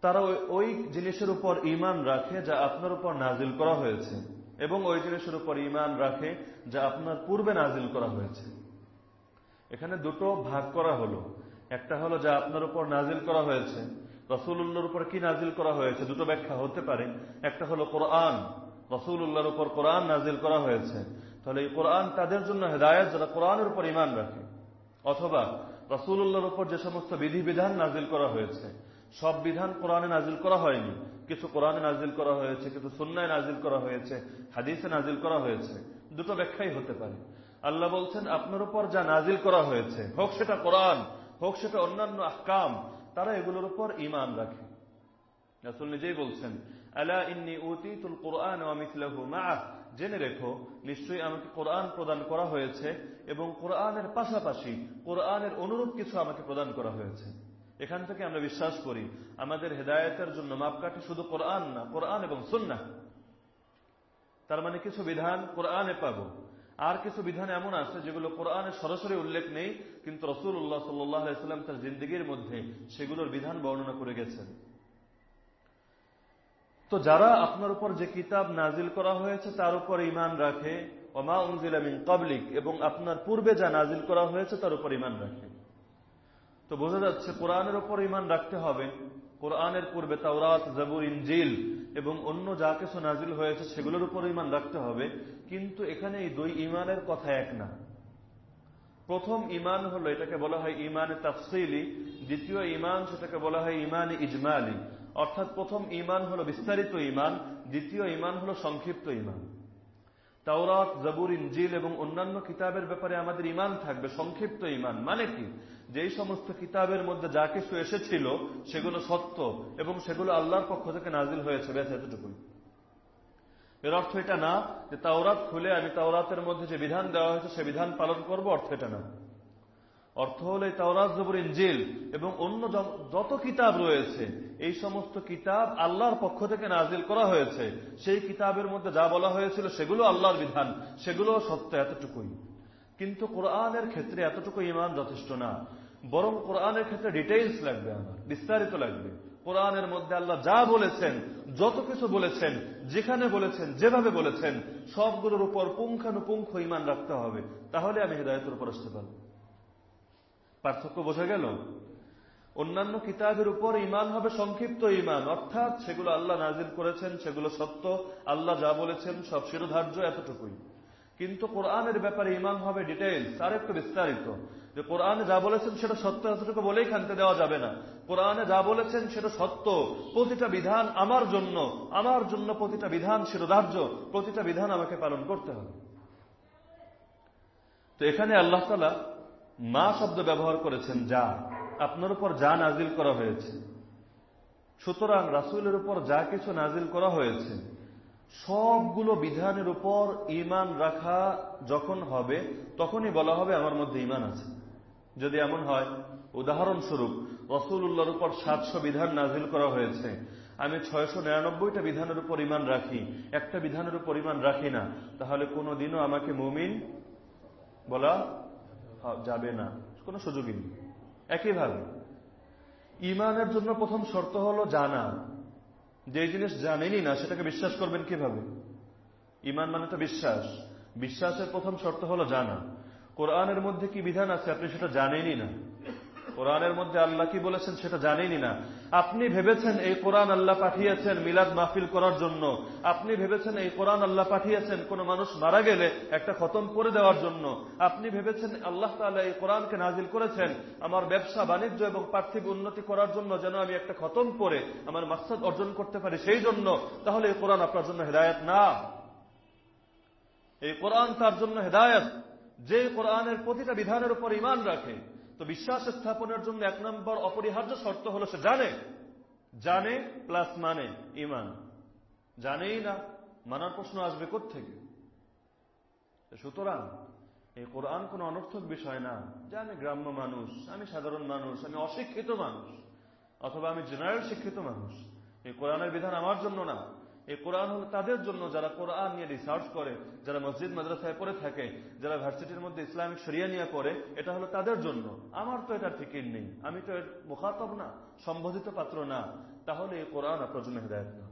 তারা ওই জিনিসের উপর ঈমান রাখে যা আপনার উপর নাজিল করা হয়েছে এবং ওই জিনিসের উপর ঈমান রাখে যা আপনার পূর্বে নাজিল করা হয়েছে। এখানে দুটো ভাগ করা হলো। একটা হলো যা আপনার উপর নাজিল করা হয়েছে। রসুল্লাহর উপর কি নাজিল করা হয়েছে? দুটো ব্যাখ্যা হতে পারে। একটা হলো কোরআন। রসুল্লাহর উপর কোরআন নাজিল করা হয়েছে। তাহলে এই কোরআন তাদের জন্য হেদায়ত, যারা কোরআনের উপর ইমান রাখে। অথবা রসুল্লাহর উপর যে সমস্ত বিধিবিধান নাজিল করা হয়েছে, সব বিধান কোরআনে নাজিল করা হয়নি। কিছু কোরআনে নাজিল করা হয়েছে, কিছু সুন্নায় নাজিল করা হয়েছে, হাদিসে নাজিল করা হয়েছে। দুটো ব্যাখ্যাই হতে পারে। আল্লাহ বলছেন, আপনার উপর যা নাজিল করা হয়েছে, হোক সেটা কোরআন, হোক সেটা অন্যান্য আহকাম, তারা এগুলোর উপর ইমান রাখে। রাসুল নিজেই বলছেন, আলা ইন্নি উতিতুল কোরআন ওয়ামিথলাহু মাআহ। জেনে রেখো, নিশ্চয়ই আমাকে কোরআন প্রদান করা হয়েছে এবং কোরআনের পাশাপাশি কোরআনের অনুরূপ কিছু আমাকে প্রদান করা হয়েছে। এখান থেকে আমরা বিশ্বাস করি, আমাদের হেদায়তের জন্য মাপকাঠি শুধু কোরআন না, কোরআন এবং সুন্না তার মানে কিছু বিধান কোরআনে পাবো। আর কিছু বিধান এমন আছে যেগুলো কোরআনে সরাসরি উল্লেখ নেই, কিন্তু রসুল উল্লাহ সাল্লাম তার জিন্দগির মধ্যে সেগুলোর বিধান বর্ণনা করে গেছেন। তো যারা আপনার উপর যে কিতাব নাজিল করা হয়েছে তার উপর ইমান রাখে, ওমা উনজিলামিন কাবলিক এবং আপনার পূর্বে যা নাজিল করা হয়েছে তার উপর ইমান রাখে। তো বোঝা যাচ্ছে কোরআনের উপর ইমান রাখতে হবে। কোরআনের পূর্বে তাওরাত, জাবুর, ইনজিল এবং অন্য যা কিছু নাজিল হয়েছে সেগুলোর উপর ইমান রাখতে হবে। কিন্তু এখানে এই দুই ইমানের কথা এক না। প্রথম ইমান হলো এটাকে বলা হয় ইমানে তাফসিলি, দ্বিতীয় ইমান সেটাকে বলা হয় ইমান ইজমালি। অর্থাৎ প্রথম ইমান হলো বিস্তারিত ইমান দ্বিতীয় ইমান হলো সংক্ষিপ্ত ইমান তাওরাত, জবুর ইঞ্জিল এবং অন্যান্য কিতাবের ব্যাপারে আমাদের ইমান থাকবে, সংক্ষিপ্ত ইমান মানে কি? যেই সমস্ত কিতাবের মধ্যে যা কিছু এসেছিল, সেগুলো সত্য এবং সেগুলো আল্লাহর পক্ষ থেকে নাজিল হয়েছে, ব্যাস এতটুকুই। এর অর্থ এটা না যে তাওরাত খুলে আমি তাওরাতের মধ্যে যে বিধান দেওয়া হয়েছে, সে বিধান পালন করব, অর্থ এটা না। অর্থ হল এই তাওরাত, জবর ইঞ্জিল এবং অন্য যত কিতাব রয়েছে, এই সমস্ত কিতাব আল্লাহর পক্ষ থেকে নাজিল করা হয়েছে। সেই কিতাবের মধ্যে যা বলা হয়েছিল সেগুলো আল্লাহর বিধান, সেগুলো সত্য এতটুকুই। কিন্তু কোরআনের ক্ষেত্রে এতটুকু ইমান যথেষ্ট না। বরং কোরআনের ক্ষেত্রে ডিটেইলস লাগবে আমার, বিস্তারিত লাগবে। কোরআনের মধ্যে আল্লাহ যা বলেছেন, যত কিছু বলেছেন, যেখানে বলেছেন, যেভাবে বলেছেন, সবগুলোর উপর পুঙ্খানুপুঙ্খ ইমান রাখতে হবে। তাহলে আমি হৃদায়তের উপর আসতে পারব। পার্থক্য বোঝা গেল? অন্যান্য কিতাবের উপর ইমান হবে সংক্ষিপ্ত ইমান অর্থাৎ সেগুলো আল্লাহ নাজিল করেছেন, সেগুলো সত্য। আল্লাহ যা বলেছেন, সব শিরোধার্য এতটুকুই। কিন্তু কোরআনের ব্যাপারে ইমান হবে ডিটেলস আর একটু বিস্তারিত। যে কোরআনে যা বলেছেন সেটা সত্য এতটুকু বলেই খানতে দেওয়া যাবে না। কোরআনে যা বলেছেন সেটা সত্য। প্রতিটা বিধান আমার জন্য আমার জন্য প্রতিটা বিধান শিরোধার্য। প্রতিটা বিধান আমাকে পালন করতে হবে। তো এখানে আল্লাহ তালা মা শব্দ ব্যবহার করেছেন যা, আপনার উপর যা নাজিল করা হয়েছে। সুতরাং রাসুলের উপর যা কিছু নাজিল করা হয়েছে, সবগুলো বিধানের উপর ইমান রাখা যখন হবে, তখনই বলা হবে আমার মধ্যে ইমান আছে। যদি এমন হয়, উদাহরণস্বরূপ রসুল্লাহর উপর সাতশো বিধান নাজিল করা হয়েছে, আমি ছয়শো নিরানব্বইটা বিধানের উপর ইমান রাখি, একটা বিধানের উপর ইমান রাখি না, তাহলে কোনো দিনও আমাকে মুমিন বলা যাবে না। কোনো সুযোগই নেই। একইভাবে, ইমানের জন্য প্রথম শর্ত হল জানা। যে জিনিস জানেনি না, সেটাকে বিশ্বাস করবেন কীভাবে? ইমান মানে তো বিশ্বাস। বিশ্বাসের প্রথম শর্ত হল জানা। কোরআনের মধ্যে কি বিধান আছে? আপনি সেটা জানেনই না। কোরআনের মধ্যে আল্লাহ কি বলেছেন সেটা জানেনই না। আপনি ভেবেছেন এই কোরআন আল্লাহ পাঠিয়েছেন মিলাদ মাহফিল করার জন্য। আপনি ভেবেছেন এই কোরআন আল্লাহ পাঠিয়েছেন কোন মানুষ মারা গেলে একটা খতম করে দেওয়ার জন্য। আপনি ভেবেছেন আল্লাহ তালা এই কোরআনকে নাজিল করেছেন, আমার ব্যবসা বাণিজ্য এবং পার্থিব উন্নতি করার জন্য যেন আমি একটা খতম করে আমার মাকসাদ অর্জন করতে পারি সেই জন্য, তাহলে এই কোরআন আপনার জন্য হেদায়ত না। এই কোরআন তার জন্য হেদায়ত। যে কোরআনের প্রতিটা বিধানের উপর ইমান রাখে তো বিশ্বাস স্থাপনের জন্য এক নম্বর অপরিহার্য শর্ত হলো সে জানে। জানে প্লাস মানে ইমান। জানেই না, মানার প্রশ্ন আসবে থেকে সুতরাং এই কোরআন কোন অনর্থক বিষয় না। যে আমি গ্রাম্য মানুষ, আমি সাধারণ মানুষ, আমি অশিক্ষিত মানুষ, অথবা আমি জেনারেল শিক্ষিত মানুষ। এই কোরআনের বিধান আমার জন্য না। এই কোরআন হল তাদের জন্য যারা কোরআন নিয়ে রিসার্চ করে, যারা মসজিদ মাদ্রাসায় পড়ে থাকে, যারা ভার্সিটির মধ্যে ইসলামিক সরিয়া নিয়ে পড়ে, এটা হলো তাদের জন্য। আমার তো এটা ফিকির নেই। আমি তো এর মুখাতব না, সম্বোধিত পাত্র না। তাহলে এই কোরআন আপনার জন্য হৃদায়ত না।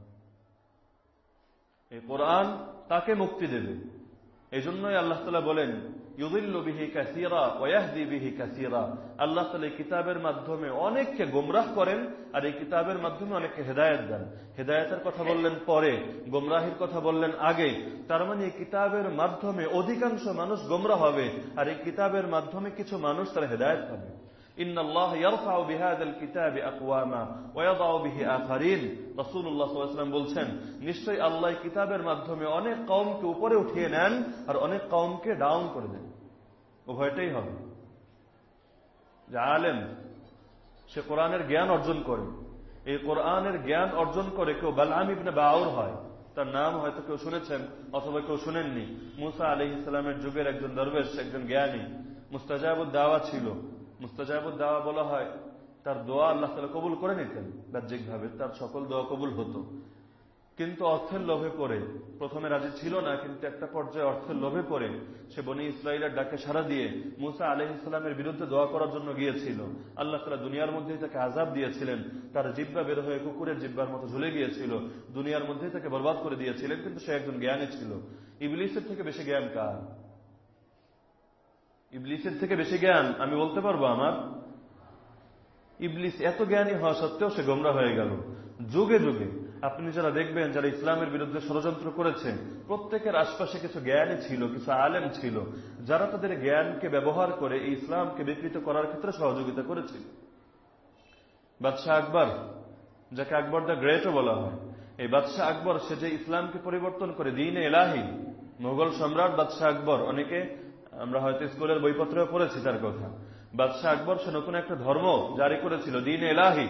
এই কোরআন তাকে মুক্তি দেবে। এই জন্যই আল্লাহ তালা বলেন ইউদুল্লবিহি কাসিরা ওয়াহদি বিহি কাসিরা। আল্লাহ তালা এই কিতাবের মাধ্যমে অনেককে গোমরাহ করেন আর এই কিতাবের মাধ্যমে অনেককে হেদায়ত দেন। হেদায়তের কথা বললেন পরে, গোমরাহির কথা বললেন আগে। তার মানে এই কিতাবের মাধ্যমে অধিকাংশ মানুষ গোমরা হবে আর এই কিতাবের মাধ্যমে কিছু মানুষ তারা হেদায়ত পাবে। إن الله يرفع بهذا الكتاب أقواما ويضع به آخرين رسول الله صلى الله عليه وسلم বলছেন নিশ্চয়ই আল্লাহ কিতাবের মাধ্যমে অনেক কওমকে উপরে উঠিয়ে নেন আর অনেক কওমকে ডাউন করে দেন উভয়টাই হবে যে আলেম সে কোরআনের জ্ঞান অর্জন করে এই কোরআনের জ্ঞান অর্জন করে কেউ বালাম ইবনে বাউর হয় তার নাম হয়তো কেউ শুনেছেন অথবা কেউ শুনেননি মুসা আলি ইসলামের যুগের একজন দরবেশ একজন জ্ঞানী মুস্তাজাবুদ দাওয়া ছিল মুস্তাজাবুদ দাওয়া বলা হয়, তার দোয়া আল্লাহ তালা কবুল করে নিতেন, বাহ্যিকভাবে তার সকল দোয়া কবুল হতো। কিন্তু অর্থের লোভে পড়ে, প্রথমে রাজি ছিল না, কিন্তু একটা পর্যায়ে অর্থের লোভে পড়ে, সে বনি ইসরায়েলের ডাকে সারা দিয়ে মুসা আলহ ইসলামের বিরুদ্ধে দোয়া করার জন্য গিয়েছিল। আল্লাহ তালা দুনিয়ার মধ্যেই তাকে আজাব দিয়েছিলেন, তার জিব্বা বের হয়ে কুকুরের জিব্বার মতো ঝুলে গিয়েছিল, দুনিয়ার মধ্যেই তাকে বরবাদ করে দিয়েছিলেন, কিন্তু সে একজন জ্ঞানী ছিল। ইবলিসের থেকে বেশি জ্ঞান কার? ইবলিসের থেকে বেশি জ্ঞান আমি বলতে পারব আমার? ইবলিস এত জ্ঞানী হওয়া সত্ত্বেও সে গোমরা হয়ে গেল। যুগে যুগে আপনি যারা দেখবেন, যারা ইসলামের বিরুদ্ধে ষড়যন্ত্র করেছে, প্রত্যেকের আশপাশে কিছু জ্ঞানী ছিল, কিছু আলেম ছিল, যারা তাদের জ্ঞানকে ব্যবহার করে এই ইসলামকে বিকৃত করার ক্ষেত্রে সহযোগিতা করেছিল বাদশাহ আকবর, যাকে আকবর দ্য গ্রেটও বলা হয়, এই বাদশাহ আকবর সে যে ইসলামকে পরিবর্তন করে দিন এলাহি মোগল সম্রাট বাদশাহ আকবর, অনেকে আমরা হয়তো স্কুলের বইপত্রেও পড়েছি তার কথা। বাদশাহ আকবর সে নতুন একটা ধর্ম জারি করেছিল, দিন এলাহি।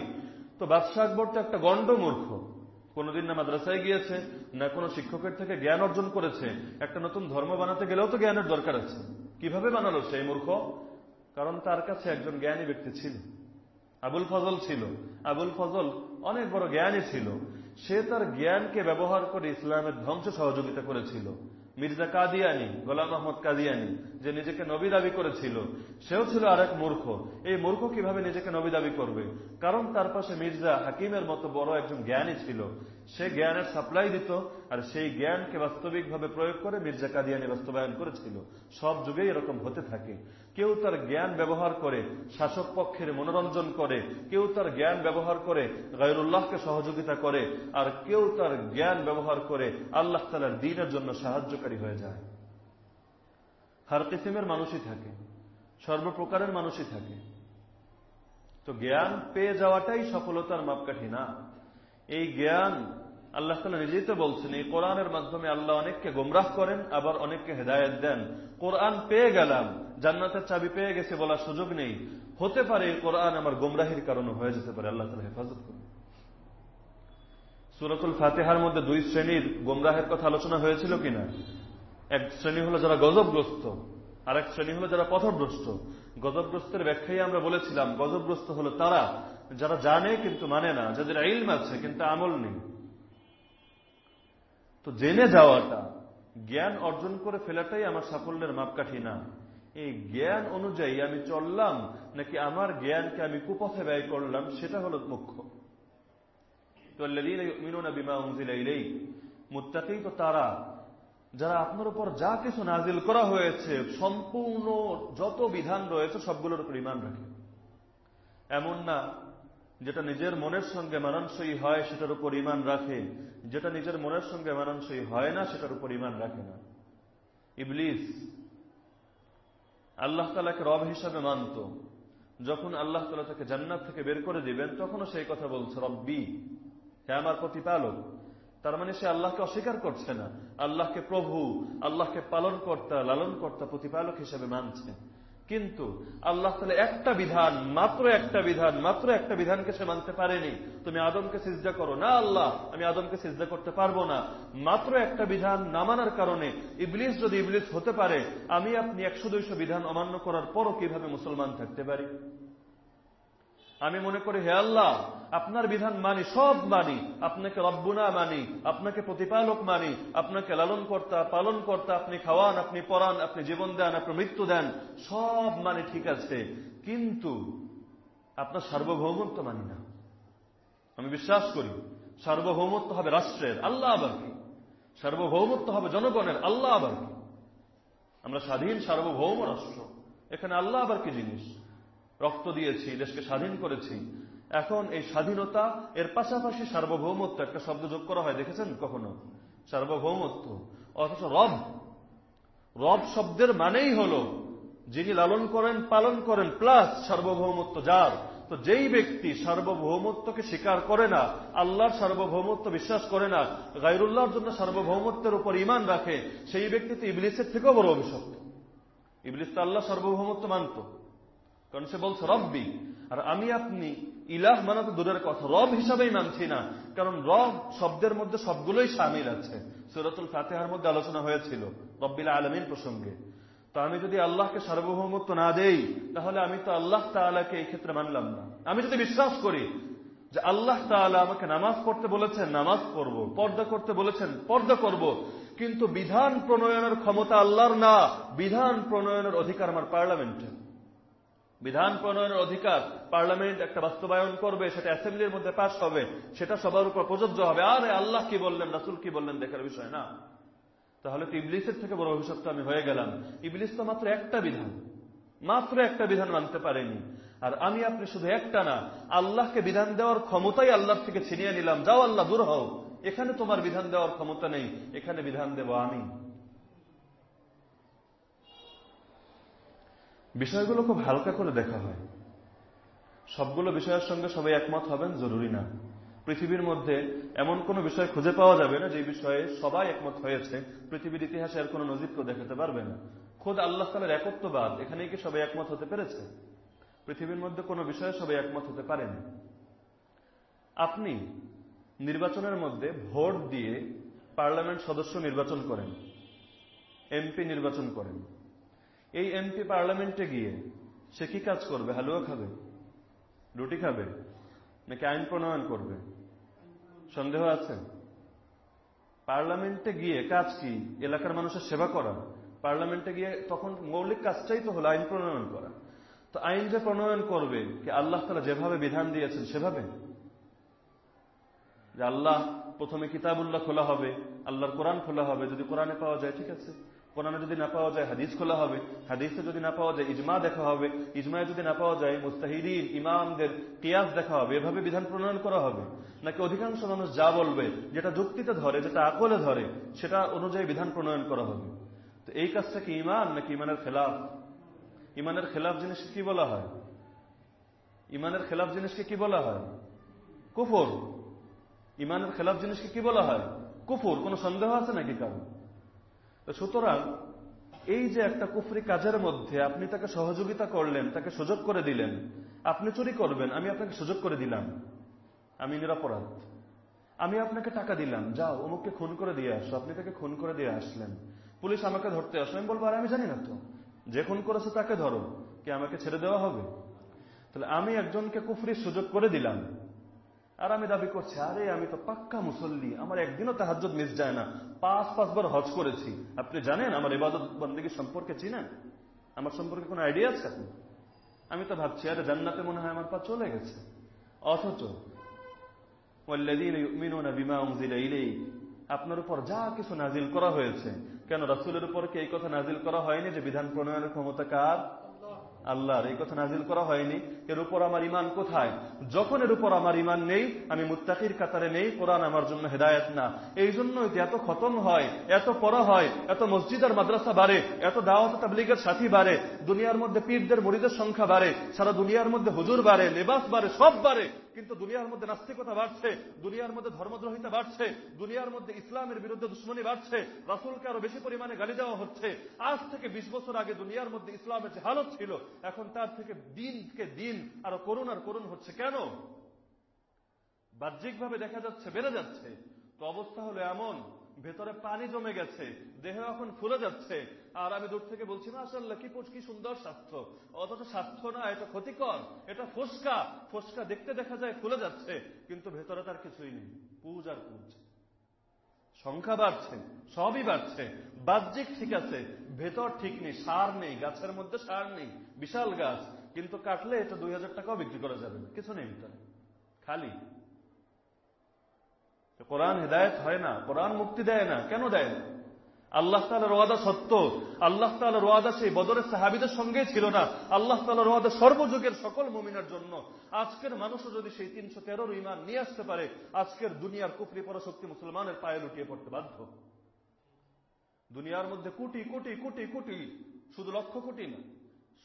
তো বাদশাহ আকবর তো একটা গণ্ড মূর্খ। কোনোদিন না মাদ্রাসায় গিয়েছে, না কোনো শিক্ষকের থেকে জ্ঞান অর্জন করেছে। একটা নতুন ধর্ম বানাতে গেলেও তো জ্ঞানের দরকার আছে। কীভাবে বানালো সেই মূর্খ? কারণ তার কাছে একজন জ্ঞানী ব্যক্তি ছিল। আবুল ফজল ছিল। আবুল ফজল অনেক বড় জ্ঞানী ছিল। সে তার জ্ঞানকে ব্যবহার করে ইসলামের ধ্বংস সহযোগিতা করেছিল। মির্জা কাদিয়ানি, গোলাম আহমদ কাদিয়ানি, যে নিজেকে নবী দাবি করেছিল, সেও ছিল আরেক মূর্খ। এই মূর্খ কীভাবে নিজেকে নবী দাবি করবে? কারণ তার পাশে মির্জা হাকিমের মতো বড় একজন জ্ঞানী ছিল। সে জ্ঞানের সাপ্লাই দিত, আর সেই জ্ঞানকে বাস্তবিকভাবে প্রয়োগ করে মির্জা কাদিয়ানি বাস্তবায়ন করেছিল। সব যুগেই এরকম হতে থাকে। কেউ তার জ্ঞান ব্যবহার করে, শাসক পক্ষের মনোরঞ্জন করে, কেউ তার জ্ঞান ব্যবহার করে, গায়রুল্লাহকে সহযোগিতা করে, আর কেউ তার জ্ঞান ব্যবহার করে আল্লাহ তালার দিনের জন্য সাহায্যকারী হয়ে যায়। হার কিসিমের মানুষই থাকে, সর্বপ্রকারের মানুষই থাকে। তো জ্ঞান পেয়ে যাওয়াটাই সফলতার মাপকাঠি না। এই জ্ঞান আল্লাহ তালা নিজেই তো বলছেন, এই কোরআনের মাধ্যমে আল্লাহ অনেককে গোমরাহ করেন, আবার অনেককে হেদায়ত দেন। কোরআন পেয়ে গেলাম, জান্নাতের চাবি পেয়ে গেছে বলার সুযোগ নেই। হতে পারে এই কোরআন আমার গোমরাহির কারণে হয়ে যেতে পারে, আল্লাহ তালা হেফাজত করুন। সুরতুল ফাতেহার মধ্যে দুই শ্রেণির গোমরাহের কথা আলোচনা হয়েছিল কিনা? এক শ্রেণি হলো যারা গজবগ্রস্ত আর এক শ্রেণি হলো যারা পথভ্রষ্ট। গজবগ্রস্তের ব্যাখ্যায় আমরা বলেছিলাম, গজবগ্রস্ত হলো তারা যারা জানে কিন্তু মানে না, যাদের ইলম আছে কিন্তু আমল নেই। তো জেনে যাওয়াটা, জ্ঞান অর্জন করে ফেলাটাই আমার সাফল্যের মাপকাঠি না। এই জ্ঞান অনুযায়ী আমি চললাম, নাকি আমার জ্ঞানকে আমি কুপথে ব্যয় করলাম, সেটা হলো মুখ্য। তো তারা, যারা আপনার উপর যা কিছু নাজিল করা হয়েছে, সম্পূর্ণ যত বিধান রয়েছে, সবগুলোর উপর ইমান রাখে। এমন না যেটা নিজের মনের সঙ্গে মানানসই হয়, সেটার উপর ইমান রাখে। যেটা নিজের মনের সঙ্গে মানানসই হয় না, সেটার উপর ইমান রাখে না। ইবলিস আল্লাহ তালাকে রব হিসাবে মানত। যখন আল্লাহ তালা তাকে জান্নাত থেকে বের করে দিবেন, তখনও সেই কথা বলছে, রব্বি হ্যাঁ আমার প্রতিপালক, তার মানে সে আল্লাহকে অস্বীকার করছে না। আল্লাহকে প্রভু, আল্লাহকে পালন কর্তা লালন কর্তা প্রতিপালক হিসেবে মানছে। কিন্তু আল্লাহ তাহলে একটা বিধান, মাত্র একটা বিধান, মাত্র একটা বিধানকে সে মানতে পারেনি। তুমি আদমকে সিজদা করো। না আল্লাহ, আমি আদমকে সিজদা করতে পারব না। মাত্র একটা বিধান না মানার কারণে ইবলিস যদি ইবলিস হতে পারে, আমি আপনি একশো দুইশো বিধান অমান্য করার পরও কীভাবে মুসলমান থাকতে পারি? আমি মনে করি, হে আল্লাহ, আপনার বিধান মানি, সব মানি, আপনাকে রব্বুনা মানি, আপনাকে প্রতিপালক মানি, আপনাকে লালন কর্তা পালন কর্তা আপনি খাওয়ান, আপনি পড়ান আপনি জীবন দেন, আপনি মৃত্যু দেন, সব মানি ঠিক আছে। কিন্তু আপনার সার্বভৌমত্ব মানি না। আমি বিশ্বাস করি, সার্বভৌমত্ব হবে রাষ্ট্রের, আল্লাহ আবার কি? সার্বভৌমত্ব হবে জনগণের, আল্লাহ আবার কি? আমরা স্বাধীন সার্বভৌম রাষ্ট্র, এখানে আল্লাহ আবার কি জিনিস? রক্ত দিয়েছি, দেশকে স্বাধীন করেছি। এখন এই স্বাধীনতা, এর পাশাপাশি সার্বভৌমত্ব একটা শব্দ যোগ করা হয়, দেখেছেন কখনো? সার্বভৌমত্ব, অথচ রব রব শব্দের মানেই হল, যিনি লালন করেন, পালন করেন প্লাস সার্বভৌমত্ব যার। তো যেই ব্যক্তি সার্বভৌমত্বকে স্বীকার করে না, আল্লাহর সার্বভৌমত্ব বিশ্বাস করে না গাইরুল্লাহর জন্য সার্বভৌমত্বের উপর ইমান রাখে, সেই ব্যক্তি তো ইবলিসের থেকেও বড় অভিশপ্ত। ইবলিস তো আল্লাহ সার্বভৌমত্ব মানত। কারণ সে বলছে, রব্বি, আর আমি আপনি ইলাহ মানা তো দূরের কথা, রব হিসাবেই মানছি না। কারণ রব শব্দের মধ্যে সবগুলোই সামিল আছে। সুরতুল ফাতেহার মধ্যে আলোচনা হয়েছিল, রব্বিল আলমিন প্রসঙ্গে। তো আমি যদি আল্লাহকে সার্বভৌমত্ব না দেই, তাহলে আমি তো আল্লাহ তালাকে এই ক্ষেত্রে মানলাম না। আমি যদি বিশ্বাস করি যে আল্লাহ তালা আমাকে নামাজ পড়তে বলেছেন, নামাজ পড়ব, পর্দা করতে বলেছেন, পর্দা করব, কিন্তু বিধান প্রণয়নের ক্ষমতা আল্লাহর না, বিধান প্রণয়নের অধিকার আমার পার্লামেন্টের বিধান প্রণয়নের অধিকার পার্লামেন্ট একটা বাস্তবায়ন করবে, সেটা অ্যাসেম্বলির মধ্যে পাশ হবে, সেটা সবার উপর প্রযোজ্য হবে। আরে আল্লাহ কি বললেন, রাসুল কি বললেন দেখার বিষয় না। তাহলে তো ইবলিসের থেকে বড় অভিশপ্ত আমি হয়ে গেলাম। ইবলিস তো মাত্র একটা বিধান, মাত্র একটা বিধান মানতে পারেনি। আর আমি, আপনি শুধু একটা না, আল্লাহকে বিধান দেওয়ার ক্ষমতাই আল্লাহর থেকে ছিনিয়ে নিলাম। যাও আল্লাহ, দূর হও। এখানে তোমার বিধান দেওয়ার ক্ষমতা নেই, এখানে বিধান দেব আমি। বিষয়গুলো খুব হালকা করে দেখা হয়। সবগুলো বিষয়ের সঙ্গে সবাই একমত হবেন, জরুরি না। পৃথিবীর মধ্যে এমন কোন বিষয় খুঁজে পাওয়া যাবে না যে বিষয়ে সবাই একমত হয়েছে। পৃথিবীর ইতিহাসে আর কোন নজির কেউ দেখাতে পারবে না। খোদ আল্লাহ তালের একত্ববাদ, এখানেই কি সবাই একমত হতে পেরেছে? পৃথিবীর মধ্যে কোনো বিষয়ে সবাই একমত হতে পারেন। আপনি নির্বাচনের মধ্যে ভোট দিয়ে পার্লামেন্ট সদস্য নির্বাচন করেন, এমপি নির্বাচন করেন। এই এমপি পার্লামেন্টে গিয়ে সে কি কাজ করবে? হালুয়া খাবে? রুটি খাবে? নাকি আইন প্রণয়ন করবে? সন্দেহ আছে? পার্লামেন্টে গিয়ে কাজ কি? এলাকার মানুষের সেবা করা? পার্লামেন্টে গিয়ে তখন মৌলিক কাজটাই তো হলো আইন প্রণয়ন করা। তো আইন যে প্রণয়ন করবে, কি আল্লাহ তালা যেভাবে বিধান দিয়েছেন সেভাবে? যে আল্লাহ প্রথমে কিতাবুল্লাহ খোলা হবে, আল্লাহর কোরআন খোলা হবে, যদি কোরআনে পাওয়া যায়, ঠিক আছে। কোরআনে যদি না পাওয়া যায় হাদিস খোলা হবে, হাদিসে যদি না পাওয়া যায় ইজমা দেখা হবে, ইজমায় যদি না পাওয়া যায় মুস্তাহিদিন, ইমামদের কিয়াস দেখা হবে, এভাবে বিধান প্রণয়ন করা হবে। নাকি অধিকাংশ মানুষ যা বলবে, যেটা যুক্তিতে ধরে, যেটা আকলে ধরে, সেটা অনুযায়ী বিধান প্রণয়ন করা হবে। তো এই কাজটা কি ইমান, নাকি ইমানের খেলাফ? ইমানের খেলাফ জিনিসকে কি বলা হয়? ইমানের খেলাফ জিনিসকে কি বলা হয়? কুফর। ইমানের খেলাফ জিনিসকে কি বলা হয়? কুফুর। কোনো সন্দেহ আছে নাকি কারণ সুতরাং এই যে একটা কুফরি কাজের মধ্যে আপনি তাকে সহযোগিতা করলেন, তাকে সুযোগ করে দিলেন, আপনি চুরি করবেন, আমি আপনাকে সুযোগ করে দিলাম। আমি নিরাপরাধ। আমি আপনাকে টাকা দিলাম। যাও, অমুককে খুন করে দিয়ে আসো। আপনি তাকে খুন করে দিয়ে আসলেন। পুলিশ আমাকে ধরতে আসলো। আমি বলব, আর, আমি জানি না তো। যে খুন করেছে তাকে ধরো। কি আমাকে ছেড়ে দেওয়া হবে? তাহলে আমি একজনকে কুফরির সুযোগ করে দিলাম। আর আমি দাবি করছি, আরে আমি তো পাক্কা মুসল্লি, আমার একদিনও তাহাজ মিস যায় না। পাঁচ, পাঁচবার হজ করেছি। আপনি জানেন, আমার ইবাদত বন্দীকে সম্পর্কে চিনেন? আমার সম্পর্কে কোনো আইডিয়া আছে? আমি তো ভাবছি, আরে জান্নাতে মনে হয় আমার পা চলে গেছে। অথচ আপনার উপর যা কিছু নাজিল করা হয়েছে, কেন রাসুলের উপর কি এই কথা নাজিল করা হয়নি যে বিধান প্রণয়নের ক্ষমতা কার? আল্লাহর এই কথা নাজিল করা হয়নি, এর উপর আমার ইমান কোথায়? যখন এর উপর আমার ইমান নেই, আমি মুত্তাকির কাতারে নেই, কোরআন আমার জন্য হেদায়ত না। এই জন্য এত খতম হয়, এত পড়া হয়, এত মসজিদ আর মাদ্রাসা বাড়ে, এত দাওয়াত তাবলিগের সাথী বাড়ে, দুনিয়ার মধ্যে পীরদের, মরিদের সংখ্যা বাড়ে, সারা দুনিয়ার মধ্যে হুজুর বাড়ে, লেবাস বাড়ে, সব বাড়ে। কিন্তু দুনিয়ার মধ্যে নাস্তিকতা বাড়ছে, দুনিয়ার মধ্যে ধর্মদ্রোহিতা বাড়ছে, দুনিয়ার মধ্যে ইসলামের বিরুদ্ধে দুশ্মনী বাড়ছে, রাসুলকে আরও বেশি পরিমাণে গালি দেওয়া হচ্ছে। আজ থেকে বিশ বছর আগে দুনিয়ার মধ্যে ইসলামের যে হালত ছিল, এখন তার থেকে দিনকে দিন আরও করুন আর করুন হচ্ছে। কেন? বাহ্যিকভাবে দেখা যাচ্ছে, বেড়ে যাচ্ছে। তো অবস্থা হলো এমন ভেতরে পানি জমে গেছে, দেহ এখন ফুলে যাচ্ছে। আর আমি দূর থেকে বলছি না আসলে কি কি সুন্দর স্বাস্থ্য। অথচ স্বাস্থ্য না, এটা ক্ষতিকর, এটা ফোসকা। ফোসকা দেখতে দেখা যায়, ফুলে যাচ্ছে, কিন্তু ভেতরে তার কিছুই নেই। পুজ আর পুজ। সংখ্যা বাড়ছে, সবই বাড়ছে। বাহ্যিক ঠিক আছে, ভেতর ঠিক নেই, সার নেই, গাছের মধ্যে সার নেই, বিশাল গাছ। কিন্তু কাটলে এটা দুই হাজার টাকাও বিক্রি করা যাবে না, কিছু নেই ভিতরে। খালি। কোরআন হেদায়ত হয় না, কোরআন মুক্তি দেয় না, কেন দেয় না? আল্লাহ তালার রোয়াদা সত্য। আল্লাহ তালার রোয়াদা সেই বদরের সাহাবিদের সঙ্গে ছিল না। আল্লাহ তালার রোয়াদা সর্বযুগের সকল মমিনার জন্য। আজকের মানুষও যদি সেই তিনশো তেরোর ইমান নিয়ে আসতে পারে, আজকের দুনিয়ার কুফরি পরাশক্তি মুসলমানের পায়ে লুটিয়ে পড়তে বাধ্য। দুনিয়ার মধ্যে কোটি কোটি কোটি কোটি, শুধু লক্ষ কোটি না,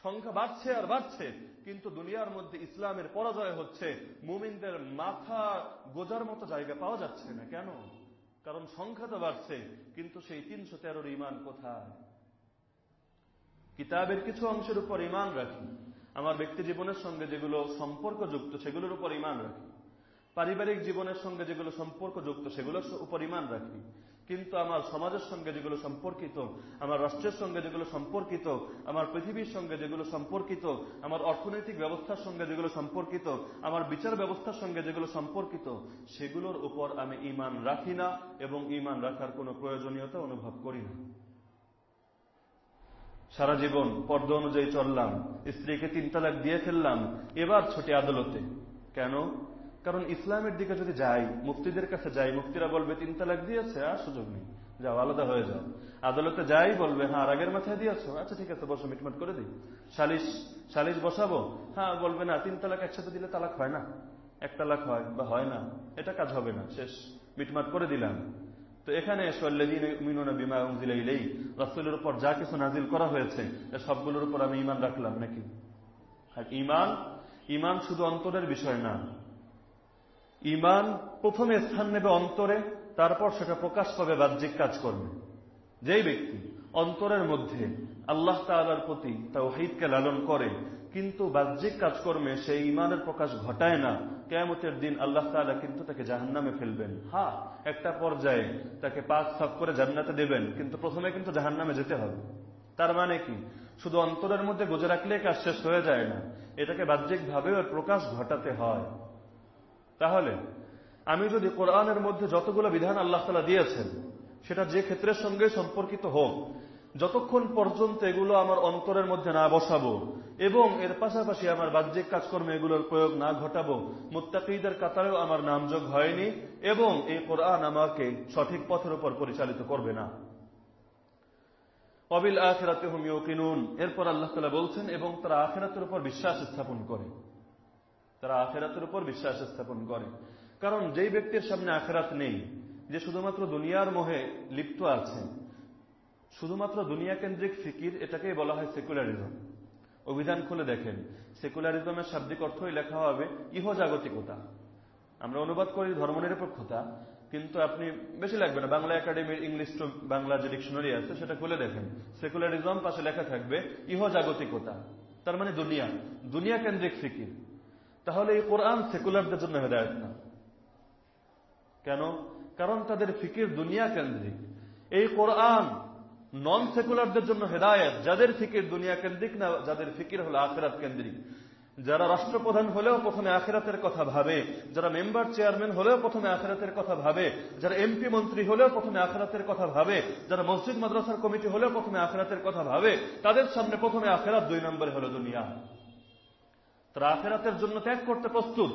সংখ্যা বাড়ছে আর বাড়ছে। কিন্তু দুনিয়ার মধ্যে ইসলামের পরাজয় হচ্ছে, মুমিনদের মাথা গোজার মতো জায়গা পাওয়া যাচ্ছে না। কেন? কারণ সংখ্যা তো বাড়ছে, কিন্তু সেই তিনশো তেরোর ইমান কোথায়? কিতাবের কিছু অংশের উপর ইমান রাখি। আমার ব্যক্তি জীবনের সঙ্গে যেগুলো সম্পর্কযুক্ত, সেগুলোর উপর ইমান রাখি। পারিবারিক জীবনের সঙ্গে যেগুলো সম্পর্কযুক্ত, সেগুলোর উপর ইমান রাখি। কিন্তু আমার সমাজের সঙ্গে যেগুলো সম্পর্কিত, আমার রাষ্ট্রের সঙ্গে যেগুলো সম্পর্কিত, আমার পৃথিবীর সঙ্গে যেগুলো সম্পর্কিত, আমার অর্থনৈতিক ব্যবস্থার সঙ্গে যেগুলো সম্পর্কিত, আমার বিচার ব্যবস্থার সঙ্গে যেগুলো সম্পর্কিত, সেগুলোর উপর আমি ইমান রাখি না এবং ইমান রাখার কোনো প্রয়োজনীয়তা অনুভব করি না। সারা জীবন পর্দ অনুযায়ী চললাম, স্ত্রীকে তিন তালাক দিয়ে ফেললাম, এবার ছোটে আদালতে। কেন? কারণ ইসলামের দিকে যদি যাই মুক্তিদের কাছে যাই মুক্তিরা বলবে, তিন তালাক দিয়েছে, আর সুযোগ নেই। যাও, আলাদা হয়ে যাও। আদালতে যাই, বলবে হ্যাঁ আগের মাথায় দিয়েছ। আচ্ছা ঠিক আছে, বসো, মিটমাট করে দিই। সালিশ সালিশ বসাবো? হ্যাঁ বলবে, না, তিন তালাক একসাথে দিলে তালাক হয় না। এক তালাক হয় বা হয় না। এটা কাজ হবে না। শেষ, মিটমাট করে দিলাম। তো এখানে বিমা রাসুলের উপর যা কিছু নাজিল করা হয়েছে সবগুলোর উপর আমি ইমান রাখলাম নাকি? আর ইমান ইমান শুধু অন্তরের বিষয় না। ইমান প্রথমে স্থান নেবে অন্তরে, তারপর সেটা প্রকাশ পাবে বাহ্যিক কাজ কাজকর্মে। যেই ব্যক্তি অন্তরের মধ্যে আল্লাহ তালার প্রতি তা তাওহিদকে লালন করে, কিন্তু বাহ্যিক কাজকর্মে সেই ইমানের প্রকাশ ঘটায় না, কেয়ামতের দিন আল্লাহ তালা কিন্তু তাকে জাহান্নামে ফেলবেন। হা, একটা পর্যায়ে তাকে পাক সাফ করে জান্নাতে দেবেন, কিন্তু প্রথমে কিন্তু জাহান্নামে যেতে হবে। তার মানে কি? শুধু অন্তরের মধ্যে গোজে রাখলে কাজ শেষ হয়ে যায় না, এটাকে বাহ্যিকভাবেও প্রকাশ ঘটাতে হয়। তাহলে আমি যদি কোরআনের মধ্যে যতগুলো বিধান আল্লাহ তালা দিয়েছেন, সেটা যে ক্ষেত্রের সঙ্গে সম্পর্কিত হোক, যতক্ষণ পর্যন্ত এগুলো আমার অন্তরের মধ্যে না বসাবো এবং এর পাশাপাশি আমার বাহ্যিক কাজকর্মে এগুলোর প্রয়োগ না ঘটাবো, মুত্তাকিদের কাতারেও আমার নামযোগ হয়নি এবং এই কোরআন আমাকে সঠিক পথের উপর পরিচালিত করবে না। অবিল আখেরাতে হোমিও কিনুন এরপর আল্লাহ তালা বলছেন, এবং তারা আখেরাতের উপর বিশ্বাস স্থাপন করে। তারা আখেরাতের উপর বিশ্বাস স্থাপন করে। কারণ যেই ব্যক্তির সামনে আখেরাত নেই, যে শুধুমাত্র দুনিয়ার মোহে লিপ্ত আছে, শুধুমাত্র দুনিয়া কেন্দ্রিক ফিকির এটাকেই বলা হয় সেকুলারিজম। অভিধান খুলে দেখেন, সেকুলারিজমের শাব্দিক অর্থই লেখা হবে ইহজাগতিকতা। আমরা অনুবাদ করি ধর্মনিরপেক্ষতা, কিন্তু আপনি বেশি লাগবে না, বাংলা একাডেমির ইংলিশ টু বাংলা যে ডিকশনারি আছে সেটা খুলে দেখেন। সেকুলারিজম পাশে লেখা থাকবে ইহজাগতিকতা, তার মানে দুনিয়া দুনিয়া কেন্দ্রিক ফিকির। তাহলে এই কোরআন সেকুলারদের জন্য হেদায়ত না। কেন? কারণ তাদের ফিকির দুনিয়া কেন্দ্রিক। এই কোরআন নন সেকুলারদের জন্য হেদায়ত, যাদের ফিকির দুনিয়া কেন্দ্রিক না, যাদের ফিকির হলো আখেরাত কেন্দ্রিক। যারা রাষ্ট্রপ্রধান হলেও প্রথমে আখেরাতের কথা ভাবে, যারা মেম্বার চেয়ারম্যান হলেও প্রথমে আখেরাতের কথা ভাবে, যারা এমপি মন্ত্রী হলেও প্রথমে আখেরাতের কথা ভাবে, যারা মসজিদ মাদ্রাসার কমিটি হলেও প্রথমে আখেরাতের কথা ভাবে, তাদের সামনে প্রথমে আখেরাত দুই নম্বরে হলো দুনিয়া। তারা আখেরাতের জন্য ত্যাগ করতে প্রস্তুত।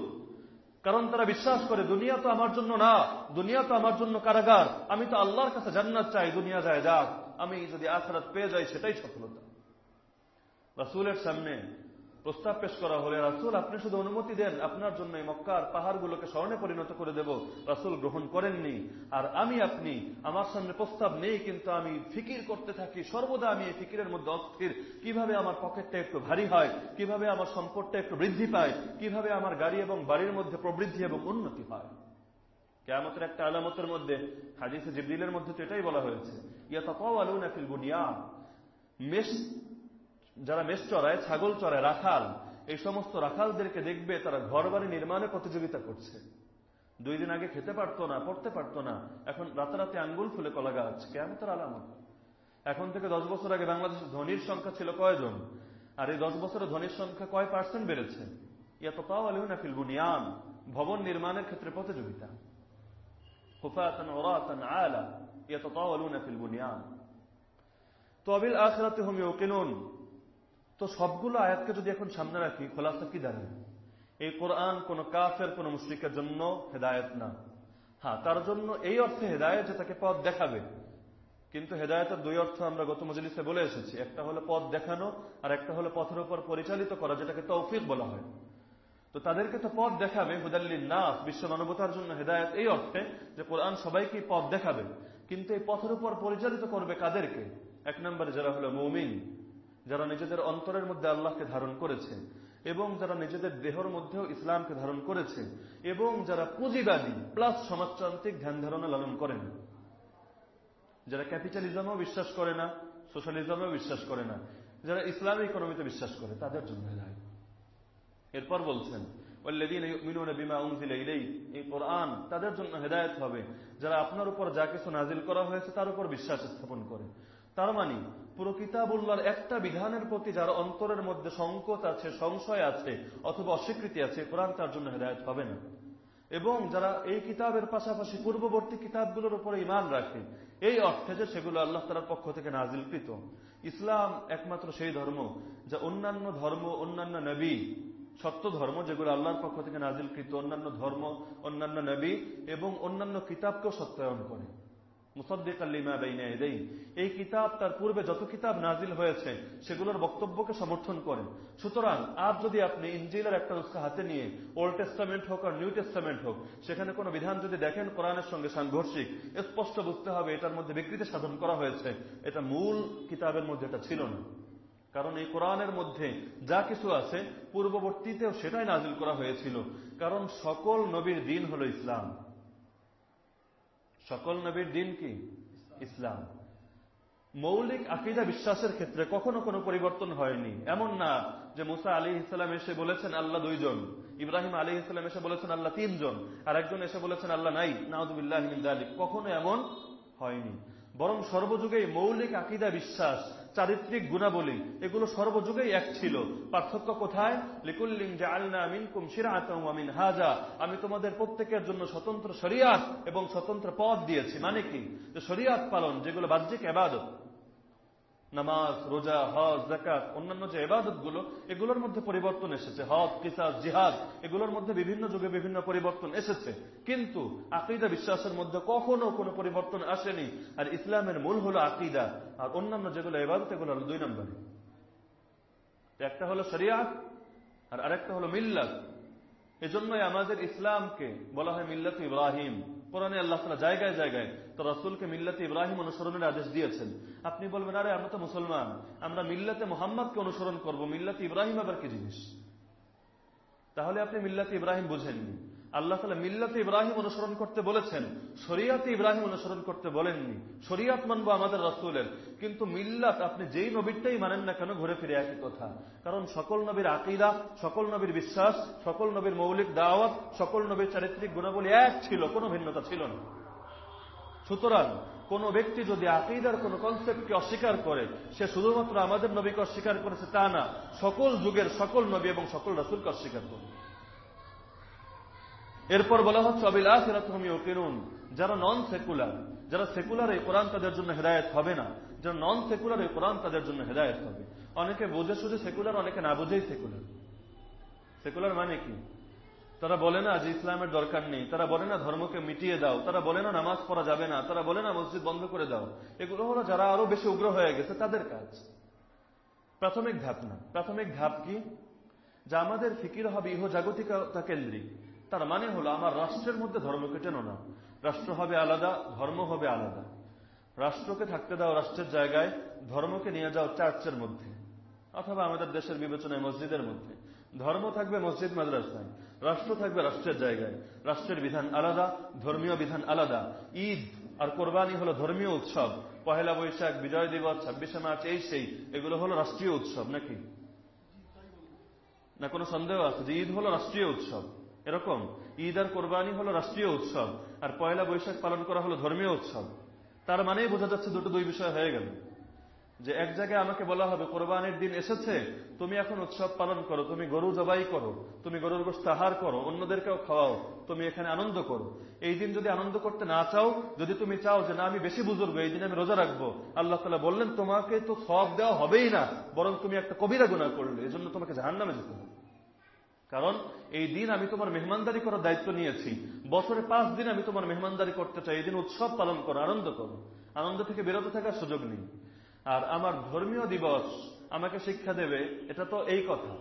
কারণ তারা বিশ্বাস করে, দুনিয়া তো আমার জন্য না, দুনিয়া তো আমার জন্য কারাগার। আমি তো আল্লাহর কাছে জান্নাত চাই, দুনিয়া যায় যাক। আমি যদি আখরাত পেয়ে যাই, সেটাই সফলতা। রাসুলের সামনে প্রস্তাব পেশ করা হলে, রাসুল, আপনি শুধু অনুমতি দেন, আপনার জন্য এই মক্কার পাহাড়গুলোকে স্মরণে পরিণত করে দেব। রাসুল গ্রহণ করেননি। আর আমি, আপনি, আমার সামনে প্রস্তাব নেই, কিন্তু আমি ফিকির করতে থাকি। সর্বদা আমি এই ফিকিরের মধ্যে অস্থির। কীভাবে আমার পকেটটা একটু ভারী হয়? কীভাবে আমার সম্পদটা একটু বৃদ্ধি পায়? কীভাবে আমার গাড়ি এবং বাড়ির মধ্যে প্রবৃদ্ধি এবং উন্নতি হয়? কেয়ামতের একটা আলামতের মধ্যে, হাদিসে জিবরিলের মধ্যে তো এটাই বলা হয়েছে ইয়া তাকাওয়ালুনা ফিল বুনিয়ান মেষ যারা মেষ চড়ায়, ছাগল চড়ায়, রাখাল, এই সমস্ত রাখালদেরকে দেখবে তারা ঘর বাড়ি নির্মাণে প্রতিযোগিতা করছে। দুই দিন আগে খেতে পারতো না, পড়তে পারতো না, এখন রাতারাতি আঙ্গুল ফুলে কলা গাছ কেমন তার আলামত। এখন থেকে দশ বছর আগে বাংলাদেশের ধনির সংখ্যা ছিল কয়জন? আর এই দশ বছরে ধনির সংখ্যা কয় পার্সেন্ট বেড়েছে? ইয়াত তাও আলিউনা ফিল বুনিয়ান, ভবন নির্মাণের ক্ষেত্রে প্রতিযোগিতা। হুফাতান ওরাতান আলা, ইয়াতাতাওয়ালুনা ফিল বুনিয়ান। তো অবিল আখিরাতে হুম ইউকিনুন। তো সবগুলো আয়াতকে যদি এখন সামনে রাখি, খোলাসা কি দাঁড়ায় এই কোরআন কোন কাফের, কোন মুশ্রিকের জন্য হেদায়ত না। হ্যাঁ তার জন্য এই অর্থে হেদায়ত যে তাকে পথ দেখাবে। কিন্তু হেদায়তের দুই অর্থ আমরা গত মজলিসে বলে এসেছি। একটা হলো পথ দেখানো, আর একটা হলো পথের উপর পরিচালিত করা, যেটাকে তৌফিক বলা হয়। তো তাদেরকে তো পথ দেখাবে, হুদাল্লিন নাস, বিশ্ব মানবতার জন্য হেদায়ত এই অর্থে যে কোরআন সবাইকে পথ দেখাবে। কিন্তু এই পথের উপর পরিচালিত করবে কাদেরকে? এক নম্বরে যারা হলো মৌমিন। যারা নিজেদের অন্তরের মধ্যে আল্লাহকে ধারণ করেছে, এবং যারা নিজেদের দেহর মধ্যেও ইসলামকে ধারণ করেছে, এবং যারা পুঁজিবাদী প্লাস সমাজতান্ত্রিক ধ্যান ধারণা লালন করেন। যারা ক্যাপিটালিজমও বিশ্বাস করে না সোশ্যালিজমেও বিশ্বাস করে না, যারা ইসলামী ইকোনমিতে বিশ্বাস করে, তাদের জন্য এরপর বলছেন তাদের জন্য হেদায়ত হবে। যারা আপনার উপর যা কিছু নাজিল করা হয়েছে তার উপর বিশ্বাস স্থাপন করে। তার মানে পুরো কিতাবুল্লার একটা বিধানের প্রতি যার অন্তরের মধ্যে সংকট আছে, সংশয় আছে, অথবা অস্বীকৃতি আছে, কোরআন তার জন্য হেদায়ত হবে না। এবং যারা এই কিতাবের পাশাপাশি পূর্ববর্তী কিতাবগুলোর উপরে ইমান রাখে, এই অর্থে যে সেগুলো আল্লাহ তালার পক্ষ থেকে নাজিলকৃত। ইসলাম একমাত্র সেই ধর্ম যা অন্যান্য ধর্ম, অন্যান্য নবী, সত্য ধর্ম যেগুলো আল্লাহর পক্ষ থেকে নাজিলকৃত, অন্যান্য ধর্ম, অন্যান্য নবী এবং অন্যান্য কিতাবকেও সত্যায়ন করে। এই কিতাব তার পূর্বে যত কিতাব নাজিল হয়েছে, সেগুলোর বক্তব্যকে সমর্থন করে সুতরাং আজ যদি আপনি ইঞ্জিলের একটা উৎসাহ হাতে নিয়ে, ওল্ড টেস্টামেন্ট হোক আর নিউ টেস্টামেন্ট হোক, সেখানে কোনো বিধান যদি দেখেন কোরআনের সঙ্গে সাংঘর্ষিক, স্পষ্ট বুঝতে হবে এটার মধ্যে বিকৃতি সাধন করা হয়েছে। এটা মূল কিতাবের মধ্যে এটা ছিল না। কারণ এই কোরআনের মধ্যে যা কিছু আছে, পূর্ববর্তীতেও সেটাই নাজিল করা হয়েছিল। কারণ সকল নবীর দিন হল ইসলাম। সকল নবীর দিন কি? ইসলাম। মৌলিক আকিদা বিশ্বাসের ক্ষেত্রে কখনো কোনো পরিবর্তন হয়নি। এমন না যে মুসা আলী ইসলাম এসে বলেছেন, আল্লাহ দুইজন। ইব্রাহিম আলী ইসলাম এসে বলেছেন, আল্লাহ তিনজন। আর একজন এসে বলেছেন, আল্লাহ নাই। নাউদুল্লাহ কখনো এমন হয়নি। বরং সর্বযুগে মৌলিক আকিদা বিশ্বাস চারিত্রিক গুণাবলী, এগুলো সর্বযুগেই এক ছিল। পার্থক্য কোথায়? লিকুল্লিং যে আলনা আমিন কুমশির আমিন হাজা আমি তোমাদের প্রত্যেকের জন্য স্বতন্ত্র শরিয়াত এবং স্বতন্ত্র পথ দিয়েছি। মানে কি? যে শরিয়াত পালন, যেগুলো বাহ্যিক এবাদত নামাজ, রোজা, হজ জাকাত অন্যান্য যে এবাদতগুলো এগুলোর মধ্যে পরিবর্তন এসেছে। হজ, কিসাস, জিহাদ, এগুলোর মধ্যে বিভিন্ন যুগে বিভিন্ন পরিবর্তন এসেছে। কিন্তু আকিদা বিশ্বাসের মধ্যে কখনো কোনো পরিবর্তন আসেনি। আর ইসলামের মূল হলো আকিদা। আর অন্যান্য যেগুলো এবাদত এগুলো হলো দুই নম্বরে। একটা হলো শরিয়াত আর আরেকটা হলো মিল্লাত। এজন্যই আমাদের ইসলামকে বলা হয় মিল্লাত ইব্রাহিম। কোরআনে আল্লাহ জায়গায় জায়গায় তো রসুলকে মিল্লাতে ইব্রাহিম অনুসরণের আদেশ দিয়েছেন। আপনি বলবেন, আরে, আমরা তো মুসলমান। আমরা মিল্লাতে মোহাম্মদকে অনুসরণ করব। মিল্লাতে ইব্রাহিম আবার কি জিনিস? তাহলে আপনি মিল্লাতে ইব্রাহিম বুঝেননি। আল্লাহ তালা মিল্লাতে ইব্রাহিম অনুসরণ করতে বলেছেন। শরিয়াতে ইব্রাহিম অনুসরণ করতে বলেননি। শরিয়াত মানবো আমাদের রসুলের। কিন্তু মিল্লাত আপনি যেই নবীরটাই মানেন না কেন, ঘুরে ফিরে একই কথা। কারণ সকল নবীর আকিদা, সকল নবীর বিশ্বাস, সকল নবীর মৌলিক দাওয়াত, সকল নবীর চারিত্রিক গুণাবলী এক ছিল, কোনো ভিন্নতা ছিল না। সুতরাং কোন ব্যক্তি যদি আকিদার কোন কনসেপ্টকে অস্বীকার করে, সে শুধুমাত্র আমাদের নবীকে অস্বীকার করেছে তা না, সকল যুগের সকল নবী এবং সকল রাসুলকে অস্বীকার করে এরপর বলা হচ্ছে, অবিল আখিরাতহমিও কিনুন যারা নন সেকুলার যারা সেকুলার এই কোরআন তাদের জন্য হেদায়ত হবে না, যারা নন সেকুলার এই কোরআন তাদের জন্য হেদায়ত হবে। অনেকে বোঝে শুধু সেকুলার অনেকে না বুঝেই সেকুলার সেকুলার মানে কি? তারা বলে না যে ইসলামের দরকার নেই। তারা বলে না ধর্মকে মিটিয়ে দাও। তারা বলে না নামাজ পড়া যাবে না। তারা বলে না মসজিদ বন্ধ করে দাও। এগুলো হলো যারা আরও বেশি উগ্র হয়ে গেছে, তাদের কাজ। প্রাথমিক ধাপ না। প্রাথমিক ধাপ কি? যা আমাদের ফিকির হবে ইহ জাগতিকতা কেন্দ্রিক তার মানে হলো আমার রাষ্ট্রের মধ্যে ধর্মকে টেনো না। রাষ্ট্র হবে আলাদা, ধর্ম হবে আলাদা। রাষ্ট্রকে থাকতে দাও রাষ্ট্রের জায়গায়, ধর্মকে নিয়ে যাও চার্চের মধ্যে। অথবা আমাদের দেশের বিবেচনায় মসজিদের মধ্যে। ধর্ম থাকবে মসজিদ, মাদ্রাসায়। রাষ্ট্র থাকবে রাষ্ট্রের জায়গায়। রাষ্ট্রের বিধান আলাদা, ধর্মীয় বিধান আলাদা। ঈদ আর কোরবানি হলো ধর্মীয় উৎসব। পহেলা বৈশাখ, বিজয় দিবস, ছাব্বিশে মার্চ, এই সেই। এগুলো হলো রাষ্ট্রীয় উৎসব, নাকি? না, কোনো সন্দেহ আছে যে ঈদ হলো রাষ্ট্রীয় উৎসব? এরকম। ঈদ আর কোরবানি হলো রাষ্ট্রীয় উৎসব। আর পয়লা বৈশাখ পালন করা হলো ধর্মীয় উৎসব। তার মানেই বোঝা যাচ্ছে দুটো দুই বিষয় হয়ে গেল। যে এক জায়গায় আমাকে বলা হবে, কোরবানির দিন এসেছে, তুমি এখন উৎসব পালন করো, তুমি গরু জবাই করো, তুমি গরুর গোষ্ঠ আহার করো, অন্যদেরকেও খাওয়াও, তুমি এখানে আনন্দ করো। এই দিন যদি আনন্দ করতে না চাও, যদি তুমি চাও যে না, আমি বেশি বুজুর্গ, এই দিন আমি রোজা রাখব, আল্লাহ তালা বললেন, তোমাকে তো সব দেওয়া হবেই না, বরং তুমি একটা কবিরা গুণা করলে এই জন্য তোমাকে জাহান নামে যেতে হবে। কারণ এই দিন আমি তোমার মেহমানদারি করার দায়িত্ব নিয়েছি, বছরে পাঁচ দিন আমি তোমার মেহমানদারি করতে চাই, এই দিন উৎসব পালন করো, আনন্দ করো। আনন্দ থেকে বিরত থাকার সুযোগ নেই। আর আমার ধর্মীয় দিবস আমাকে শিক্ষা দেবে, এটা তো এই কথা।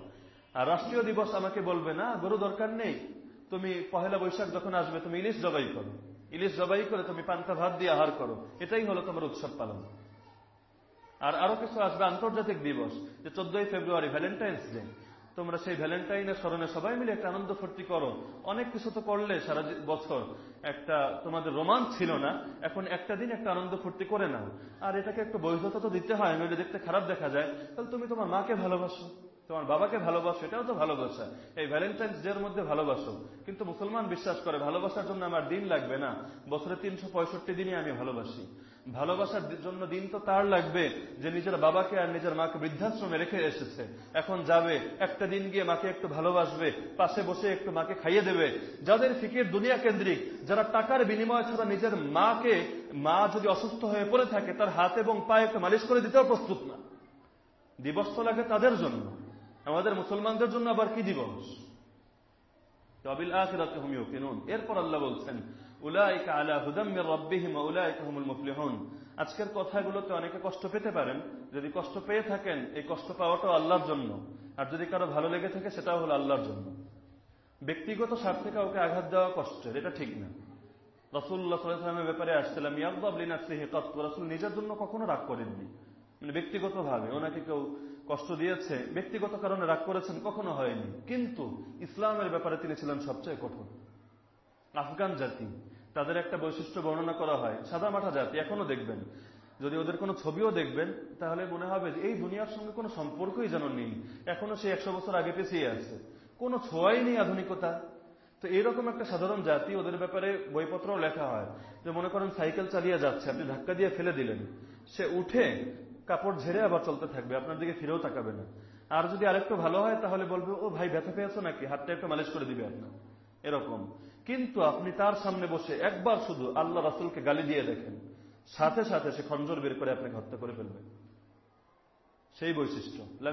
আর রাষ্ট্রীয় দিবস আমাকে বলবে, না, গরু দরকার নেই। তুমি পহেলা বৈশাখ যখন আসবে, তুমি ইলিশ জবাই করো। ইলিশ জবাই করে তুমি পান্তা ভাত দিয়ে আহার করো। এটাই হলো তোমার উৎসব পালন। আর আরও কিছু আসবে, আন্তর্জাতিক দিবস, যে চোদ্দই ফেব্রুয়ারি ভ্যালেন্টাইন্স ডে তোমরা সেই ভ্যালেন্টাইনের স্মরণে সবাই মিলে একটা আনন্দ ফুর্তি করো। অনেক কিছু তো করলে সারা বছর। একটা তোমাদের রোমাঞ্চ ছিল না, এখন একটা দিন একটা আনন্দ ফুর্তি করে নাও। আর এটাকে একটু বৈধতা তো দিতে হয়, নইলে দেখতে খারাপ দেখা যায়। তাহলে তুমি তোমার মাকে ভালোবাসো। তোমার বাবাকে ভালোবাসো, এটাও তো ভালোবাসা। এই ভ্যালেন্টাইন্স ডে এর মধ্যে ভালোবাসো। কিন্তু মুসলমান বিশ্বাস করে, ভালোবাসার জন্য আমার দিন লাগবে না। বছরে তিনশো পঁয়ষট্টি দিনই আমি ভালোবাসি। ভালোবাসার জন্য দিন তো তার লাগবে, যে নিজের বাবাকে আর নিজের মাকে বৃদ্ধাশ্রমে রেখে এসেছে। এখন যাবে, একটা দিন গিয়ে মাকে একটু ভালোবাসবে, পাশে বসে একটু মাকে খাইয়ে দেবে। যাদের ফিকির দুনিয়া কেন্দ্রিক, যারা টাকার বিনিময় ছাড়া নিজের মাকে, মা যদি অসুস্থ হয়ে পড়ে থাকে, তার হাত এবং পায়ে একটু মালিশ করে দিতেও প্রস্তুত না। দিবস তো লাগে তাদের জন্য। আমাদের মুসলমানদের জন্য আবার কি দিবস? এরপর আল্লাহ বলছেন আজকের কথাগুলোতে অনেকে কষ্ট পেতে পারেন। যদি কষ্ট পেয়ে থাকেন, এই কষ্ট পাওয়াটাও আল্লাহর জন্য। আর যদি কারও ভালো লেগে থাকে, সেটাও হলো আল্লাহর জন্য। ব্যক্তিগত স্বার্থে কাউকে আঘাত দেওয়া কষ্টের, এটা ঠিক না। রসুল্লাহ সাল্লামের ব্যাপারে আসছিলাম ইয়াকবাব লিনাফসিহি কত। রসুল নিজের জন্য কখনো রাগ করেননি। মানে ব্যক্তিগতভাবে। ওনাকে কেউ কষ্ট দিয়েছে, ব্যক্তিগত কারণে রাগ করেছেন, কখনো হয়নি। কিন্তু ইসলামের ব্যাপারে তিনি ছিলেন সবচেয়ে কঠোর। আফগান জাতি, তাদের একটা বৈশিষ্ট্য বর্ণনা করা হয় সাদামাঠা জাতি, এখনও দেখবেন। যদি ওদের কোনো ছবিও দেখবেন, তাহলে মনে হবে যে এই দুনিয়ার সঙ্গে কোনো সম্পর্কই যেন নেই। এখনও সে একশো বছর আগে পেছিয়ে আছে। কোনো ছোঁয়াই নেই আধুনিকতা। তো এইরকম একটা সাধারণ জাতি, ওদের ব্যাপারে বইপত্রও লেখা হয়। যে মনে করেন সাইকেল চালিয়ে যাচ্ছে, আপনি ধাক্কা দিয়ে ফেলে দিলেন। সে উঠে কাপড় ঝেড়ে আবার চলতে থাকবে, আপনার দিকে ফিরেও তাকাবে না। আর যদি আরেকটু ভালো হয়, তাহলে বলবে, ও ভাই, ব্যথা পেয়েছ নাকি? হাতটা একটু মালিশ করে দিবে আপনার। এরকম। কিন্তু আপনি তার সামনে বসে একবার শুধু আল্লাহ রাসুলকে গালি দিয়ে দেখেন। সাথে সাথে সে খঞ্জর বের করে আপনাকে হত্যা করে ফেলবে। সেই বৈশিষ্ট্য।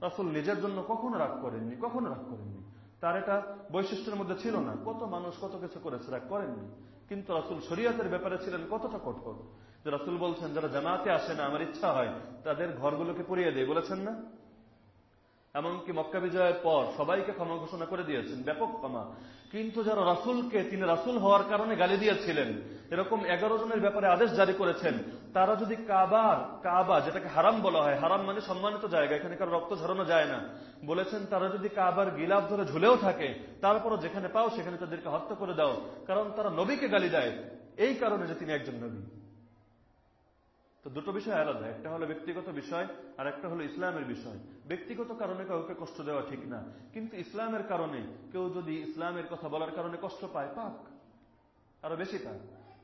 রাসুল নিজের জন্য কখনো রাগ করেননি, কখনো রাগ করেননি। তার এটা বৈশিষ্ট্যের মধ্যে ছিল না। কত মানুষ কত কিছু করেছে, রাগ করেননি। কিন্তু রাসুল শরিয়াতের ব্যাপারে ছিলেন কতটা কঠোর। যে রাসুল বলছেন, যারা জামাতে আসে না, আমার ইচ্ছা হয় তাদের ঘরগুলোকে পুড়িয়ে দেয় বলেছেন না? এমনকি মক্কা বিজয়ের পর সবাইকে ক্ষমা ঘোষণা করে দিয়েছেন, ব্যাপক ক্ষমা। কিন্তু যারা রাসুলকে, তিনি রাসুল হওয়ার কারণে গালি দিয়েছিলেন, এরকম এগারো জনের ব্যাপারে আদেশ জারি করেছেন, তারা যদি কাবার, কাবা, যেটাকে হারাম বলা হয়, হারাম মানে সম্মানিত জায়গা, এখানে কারও রক্ত ঝরানো যায় না, বলেছেন তারা যদি কাবার গিলাফ ধরে ঝুলেও থাকে, তারপরও যেখানে পাও সেখানে তাদেরকে হত্যা করে দাও, কারণ তারা নবীকে গালি দেয়। এই কারণে যে তিনি একজন নবী। তো দুটো বিষয় আলাদা, একটা হলো ব্যক্তিগত বিষয় আর একটা হলো ইসলামের বিষয়। ব্যক্তিগত কারণে কাউকে কষ্ট দেওয়া ঠিক না, কিন্তু ইসলামের কারণে কেউ যদি ইসলামের কথা বলার কারণে কষ্ট পায়, পাক। আরও বেশি পাক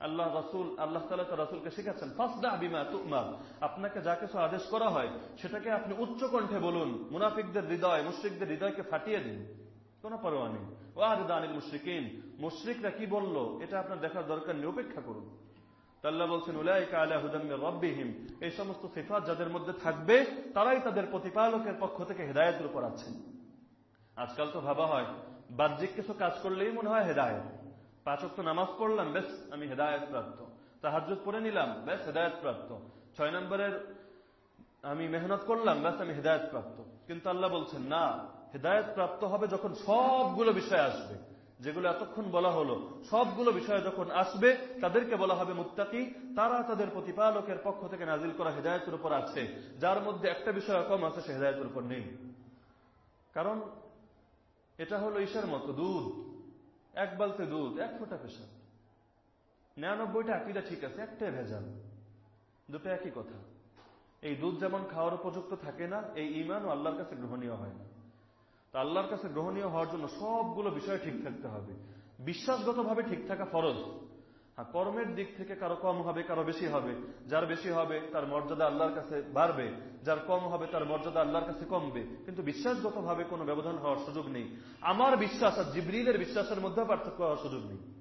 আল্লাহ রাসুল, আল্লাহ তালা তার রাসুলকে শিখাচ্ছেন, ফাসদা বিমা তুকমাল আপনাকে যা কিছু আদেশ করা হয় সেটাকে আপনি উচ্চ কণ্ঠে বলুন, মুনাফিকদের হৃদয়, মুশ্রিকদের হৃদয়কে ফাটিয়ে দিন। কোন পরোয়া নেই। ও আর দানিল মুশ্রিকিন, মুশ্রিকরা কি বলল, এটা আপনার দেখার দরকার নেই, উপেক্ষা করুন। তাল্লাহ বলছেন, উলাইকা আলা হুদাম্মির রব্বিহিম। এই সমস্ত সিফাত যাদের মধ্যে থাকবে, তারাই তাদের প্রতিপালকের পক্ষ থেকে হেদায়তের উপর আছেন আজকাল তো ভাবা হয়, বাহ্যিক কিছু কাজ করলেই মনে হয় হেদায়ত। পাঁচক তো নামাজ পড়লাম বেশ আমি হেদায়ত প্রাপ্ত তাহাজুদ পড়ে নিলাম বেশ হেদায়ত প্রাপ্ত ছয় নম্বরের, আমি মেহনত করলাম, ব্যাস, আমি হেদায়ত প্রাপ্ত কিন্তু আল্লাহ বলছেন, না হেদায়ত প্রাপ্ত হবে যখন সবগুলো বিষয় আসবে। যেগুলো এতক্ষণ বলা হলো, সবগুলো বিষয় যখন আসবে, তাদেরকে বলা হবে মুত্তাকি। তারা তাদের প্রতিপালকের পক্ষ থেকে নাজিল করা হেদায়তের উপর আছে যার মধ্যে একটা বিষয় কম আছে, সে হেদায়তের উপর নেই। কারণ এটা হলো ঈশার মতো, দুধ। এক বালতে দুধ, এক ফোঁটা পেশা নিরানব্বইটা আকিদা ঠিক আছে, একটাই ভেজাল। দুটো একই কথা। এই দুধ যেমন খাওয়ার উপযুক্ত থাকে না, এই ইমান ও আল্লাহর কাছে গ্রহণীয় হয় না। তো আল্লাহর কাছে গ্রহণীয় হওয়ার জন্য সবগুলো বিষয় ঠিক থাকতে হবে। বিশ্বাসগতভাবে ঠিক থাকা ফরজ। আর কর্মের দিক থেকে কারও কম হবে, কারও বেশি হবে। যার বেশি হবে, তার মর্যাদা আল্লাহর কাছে বাড়বে। যার কম হবে, তার মর্যাদা আল্লাহর কাছে কমবে। কিন্তু বিশ্বাসগতভাবে কোনো ব্যবধান হওয়ার সুযোগ নেই। আমার বিশ্বাস আর জিবরিলের বিশ্বাসের মধ্যে পার্থক্য হওয়ার সুযোগ নেই।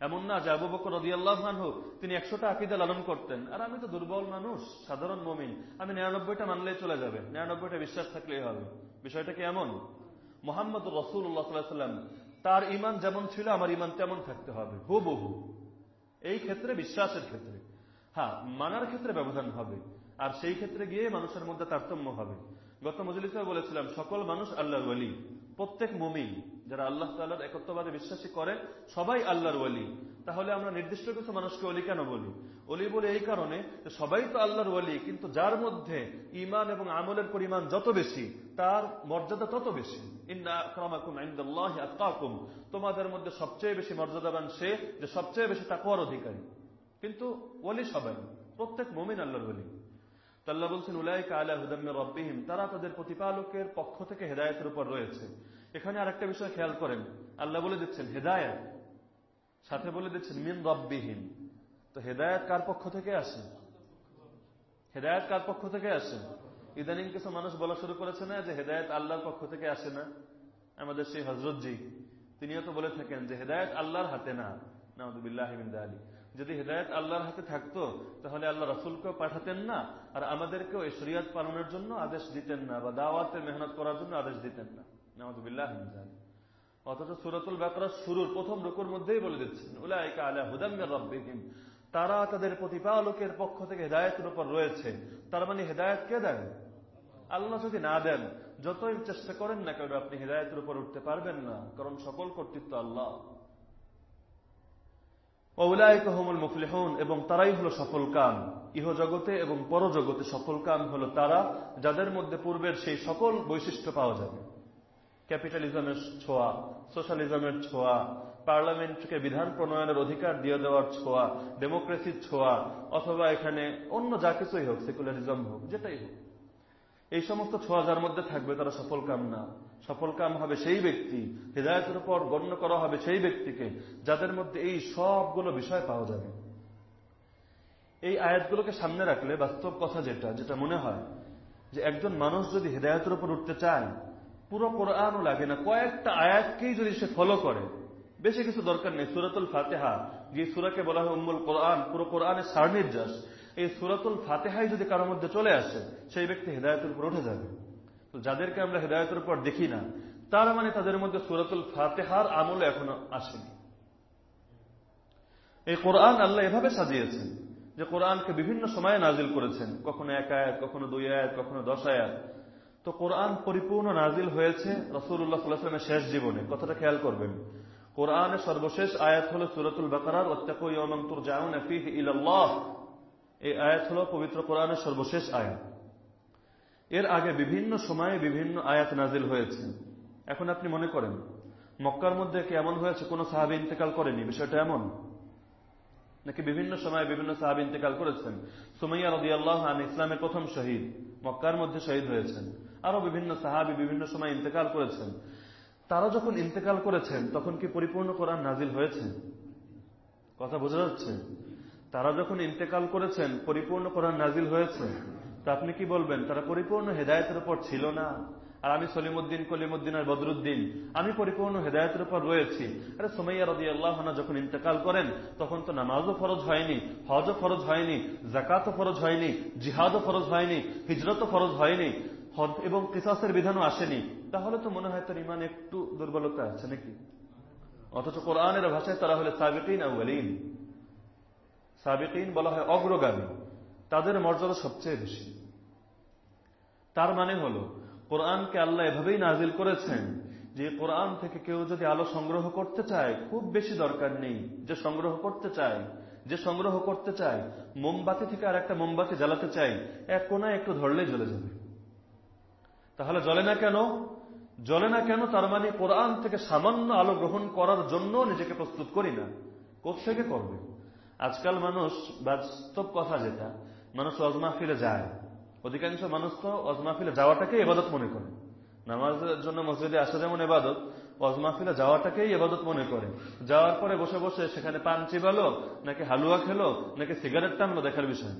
এমন না যে আবু বকর রদিয়াল্লাহানহু তিনি একশোটা আকিদা লালন করতেন। আর আমি তো দুর্বল মানুষ, সাধারণ মমিন। আমি নিরানব্বইটা মানলেই চলে যাবে। নিরানব্বইটা বিশ্বাস থাকলেই হবে। বিষয়টা কি এমন? মোহাম্মদ রসুল্লাহ সাল্লাম তার ইমান যেমন ছিল, আমার ইমান তেমন থাকতে হবে। হু বহু এই ক্ষেত্রে, বিশ্বাসের ক্ষেত্রে। হ্যাঁ মানার ক্ষেত্রে ব্যবধান হবে। আর সেই ক্ষেত্রে গিয়ে মানুষের মধ্যে তারতম্য হবে। গত মজলিসে বলেছিলাম, সকল মানুষ আল্লাহ ওয়ালি প্রত্যেক মুমিন, যারা আল্লাহ তাল্লাহর একত্ববাদে বিশ্বাসী করে, সবাই আল্লাহর ওয়ালি তাহলে আমরা নির্দিষ্ট কিছু মানুষকে অলি কেন বলি? অলি বলে এই কারণে যে সবাই তো আল্লাহর ওয়ালি কিন্তু যার মধ্যে ইমান এবং আমলের পরিমাণ যত বেশি, তার মর্যাদা তত বেশি। তোমাদের মধ্যে সবচেয়ে বেশি মর্যাদাবান সে যে সবচেয়ে বেশি তাকুয়ার অধিকারী। কিন্তু ওলি সবাই, প্রত্যেক মুমিন আল্লাহর ওয়ালি তাল্লাহ বলছেন, উলাইকা আলা হুদাম্মে রব্বিহিম। তারা তাদের প্রতিপালকের পক্ষ থেকে হেদায়তের উপর রয়েছে। এখানে আরেকটা বিষয় খেয়াল করেন। আল্লাহ বলে দিচ্ছেন, হেদায়ত। সাথে বলে দিচ্ছেন, মিন রব্বিহীন তো হেদায়ত কার পক্ষ থেকে আসে? হেদায়ত কার পক্ষ থেকে আসে? ইদানিং কিছু মানুষ বলা শুরু করেছে না যে হেদায়ত আল্লাহর পক্ষ থেকে আসে না? আমাদের সেই হজরতজি তিনিও তো বলে থাকেন যে হেদায়ত আল্লাহর হাতে না। নামদুবিল্লাহ আলী যদি হেদায়ত আল্লাহর হাতে থাকতো, তাহলে আল্লাহ রসুলকেও পাঠাতেন না, আর আমাদেরকেও এই শরিয়াত পালনের জন্য আদেশ দিতেন না, বা দাওয়াতে মেহনত করার জন্য আদেশ দিতেন না। অথচ সুরতুল বাকরা শুরুর প্রথম রুকুর মধ্যেই বলে দিচ্ছেন রব্বিহিম। তারা তাদের প্রতিপালকের পক্ষ থেকে হেদায়তের উপর রয়েছে। তার মানে হেদায়ত কে দেন? আল্লাহ যদি না দেন, যতই চেষ্টা করেন না কেন, আপনি হেদায়তের উপর উঠতে পারবেন না, কারণ সকল কর্তৃত্ব আল্লাহ। অউলায়কহমুল মুফলিহুন, এবং তারাই হলো সফল কাম। ইহজগতে এবং পরজগতে সফল কাম হলো তারা, যাদের মধ্যে পূর্বের সেই সকল বৈশিষ্ট্য পাওয়া যাবে। ক্যাপিটালিজমের ছোঁয়া, সোশ্যালিজমের ছোঁয়া, পার্লামেন্টকে বিধান প্রণয়নের অধিকার দিয়ে দেওয়ার ছোঁয়া, ডেমোক্রেসির ছোঁয়া, অথবা এখানে অন্য যা কিছুই হোক, সেকুলারিজম হোক, যেটাই হোক। এই সমস্ত ছোঁয়া যার মধ্যে থাকবে তারা সফল কাম না। সফল কাম হবে সেই ব্যক্তি, হৃদায়তের উপর গণ্য করা হবে সেই ব্যক্তিকে, যাদের মধ্যে এই সবগুলো বিষয় পাওয়া যাবে। এই আয়াতগুলোকে সামনে রাখলে বাস্তব কথা যেটা যেটা মনে হয় যে একজন মানুষ যদি হৃদায়তের উপর উঠতে চায়, পুরো কোরআনও লাগে না। কয়েকটা আয়াতকেই যদি সে ফলো করে, বেশি কিছু দরকার নেই। সুরাতুল ফাতেহা, যে সুরাকে বলা হয় উম্মুল কোরআন, পুরো কোরআনের সার নির্যাস এই সুরাতুল ফাতেহাই যদি কারোর মধ্যে চলে আসে, সেই ব্যক্তি হৃদায়তের উপর উঠে যাবে। তো যাদেরকে আমরা হৃদায়তের উপর দেখি না, তার মানে তাদের মধ্যে সুরাতুল ফাতেহার আমলে এখনও আসেনি। এই কোরআন আল্লাহ এভাবে সাজিয়েছেন যে কোরআনকে বিভিন্ন সময়ে নাজিল করেছেন। কখনো এক আয়াত, কখনো দুই আয়াত, কখনো দশ আয়াত। তো কোরআন পরিপূর্ণ নাজিল হয়েছে রসুল্লাহ সাল্লাহামের শেষ জীবনে। কথাটা খেয়াল করবেন। কোরআনের সর্বশেষ আয়াত হল সুরতুল বাকার এই আয়াত হল পবিত্র কোরআনের সর্বশেষ আয়াত। এর আগে বিভিন্ন সময়ে বিভিন্ন আয়াত নাজিল হয়েছে। এখন আপনি মনে করেন, মক্কার মধ্যে কি এমন হয়েছে, কোন সাহাবি ইন্তেকাল করেনি? বিষয়টা এমন? নাকি বিভিন্ন সময়ে বিভিন্ন সাহাবি ইন্তেকাল করেছেন? সুমাইয়া রদি আল্লাহ ইসলামের প্রথম শহীদ, মক্কার মধ্যে শহীদ হয়েছেন। আরও বিভিন্ন সাহাবি বিভিন্ন সময় ইন্তেকাল করেছেন। তারা যখন ইন্তেকাল করেছেন, তখন কি পরিপূর্ণ কোরআন নাজিল হয়েছে? কথা বোঝা যাচ্ছে? তারা যখন ইন্তেকাল করেছেন, পরিপূর্ণ কোরআন নাজিল হয়েছে, তা আপনি কি বলবেন, তারা পরিপূর্ণ হেদায়তের উপর ছিল না? আর আমি সলিমুদ্দিন কলিমুদ্দিন আর বদরুদ্দিন, আমি পরিপূর্ণ হেদায়তের উপর রয়েছি। আরে সোমাইয়া রদি আল্লাহনা যখন ইন্তেকাল করেন, তখন তো নামাজও ফরজ হয়নি, হজও ফরজ হয়নি জাকাতও ফরজ হয়নি, জিহাদও ফরজ হয়নি, হিজরতও ফরজ হয়নি এবং কিসাসের বিধানও আসেনি। তাহলে তো মনে হয় তার ইমান একটু দুর্বলতা আছে নাকি? অথচ কোরআনের ভাষায় তারা হলে সাবিকিন আউ্বালিন সাবিকিন বলা হয় অগ্রগামী। তাদের মর্যাদা সবচেয়ে বেশি। তার মানে হল, কোরআনকে আল্লাহ এভাবেই নাজিল করেছেন যে কোরআন থেকে কেউ যদি আলো সংগ্রহ করতে চায়, খুব বেশি দরকার নেই যে সংগ্রহ করতে চায়। যে সংগ্রহ করতে চায়, মোমবাতি থেকে আর একটা মোমবাতি জ্বালাতে চাই এক কোনায় একটু ধরলেই জ্বলে যাবে। তাহলে জ্বলে না কেন? জ্বলে না কেন তার মানে কোরআন থেকে সামান্য আলো গ্রহণ করার জন্য নিজেকে প্রস্তুত করি না। থেকে করবে? আজকাল মানুষ বাস্তব কথা যেটা, মানুষ অজমাহফিলে যায়। অধিকাংশ মানুষ তো অজমাহফিলে যাওয়াটাকে এবাদত মনে করে। নামাজের জন্য মসজিদে আসা যেমন এবাদত অজমাহফিলে যাওয়াটাকেই এবাদত মনে করে। যাওয়ার পরে বসে বসে সেখানে পান চিবালো, নাকি হালুয়া খেলো, নাকি সিগারেট টানলো দেখার বিষয়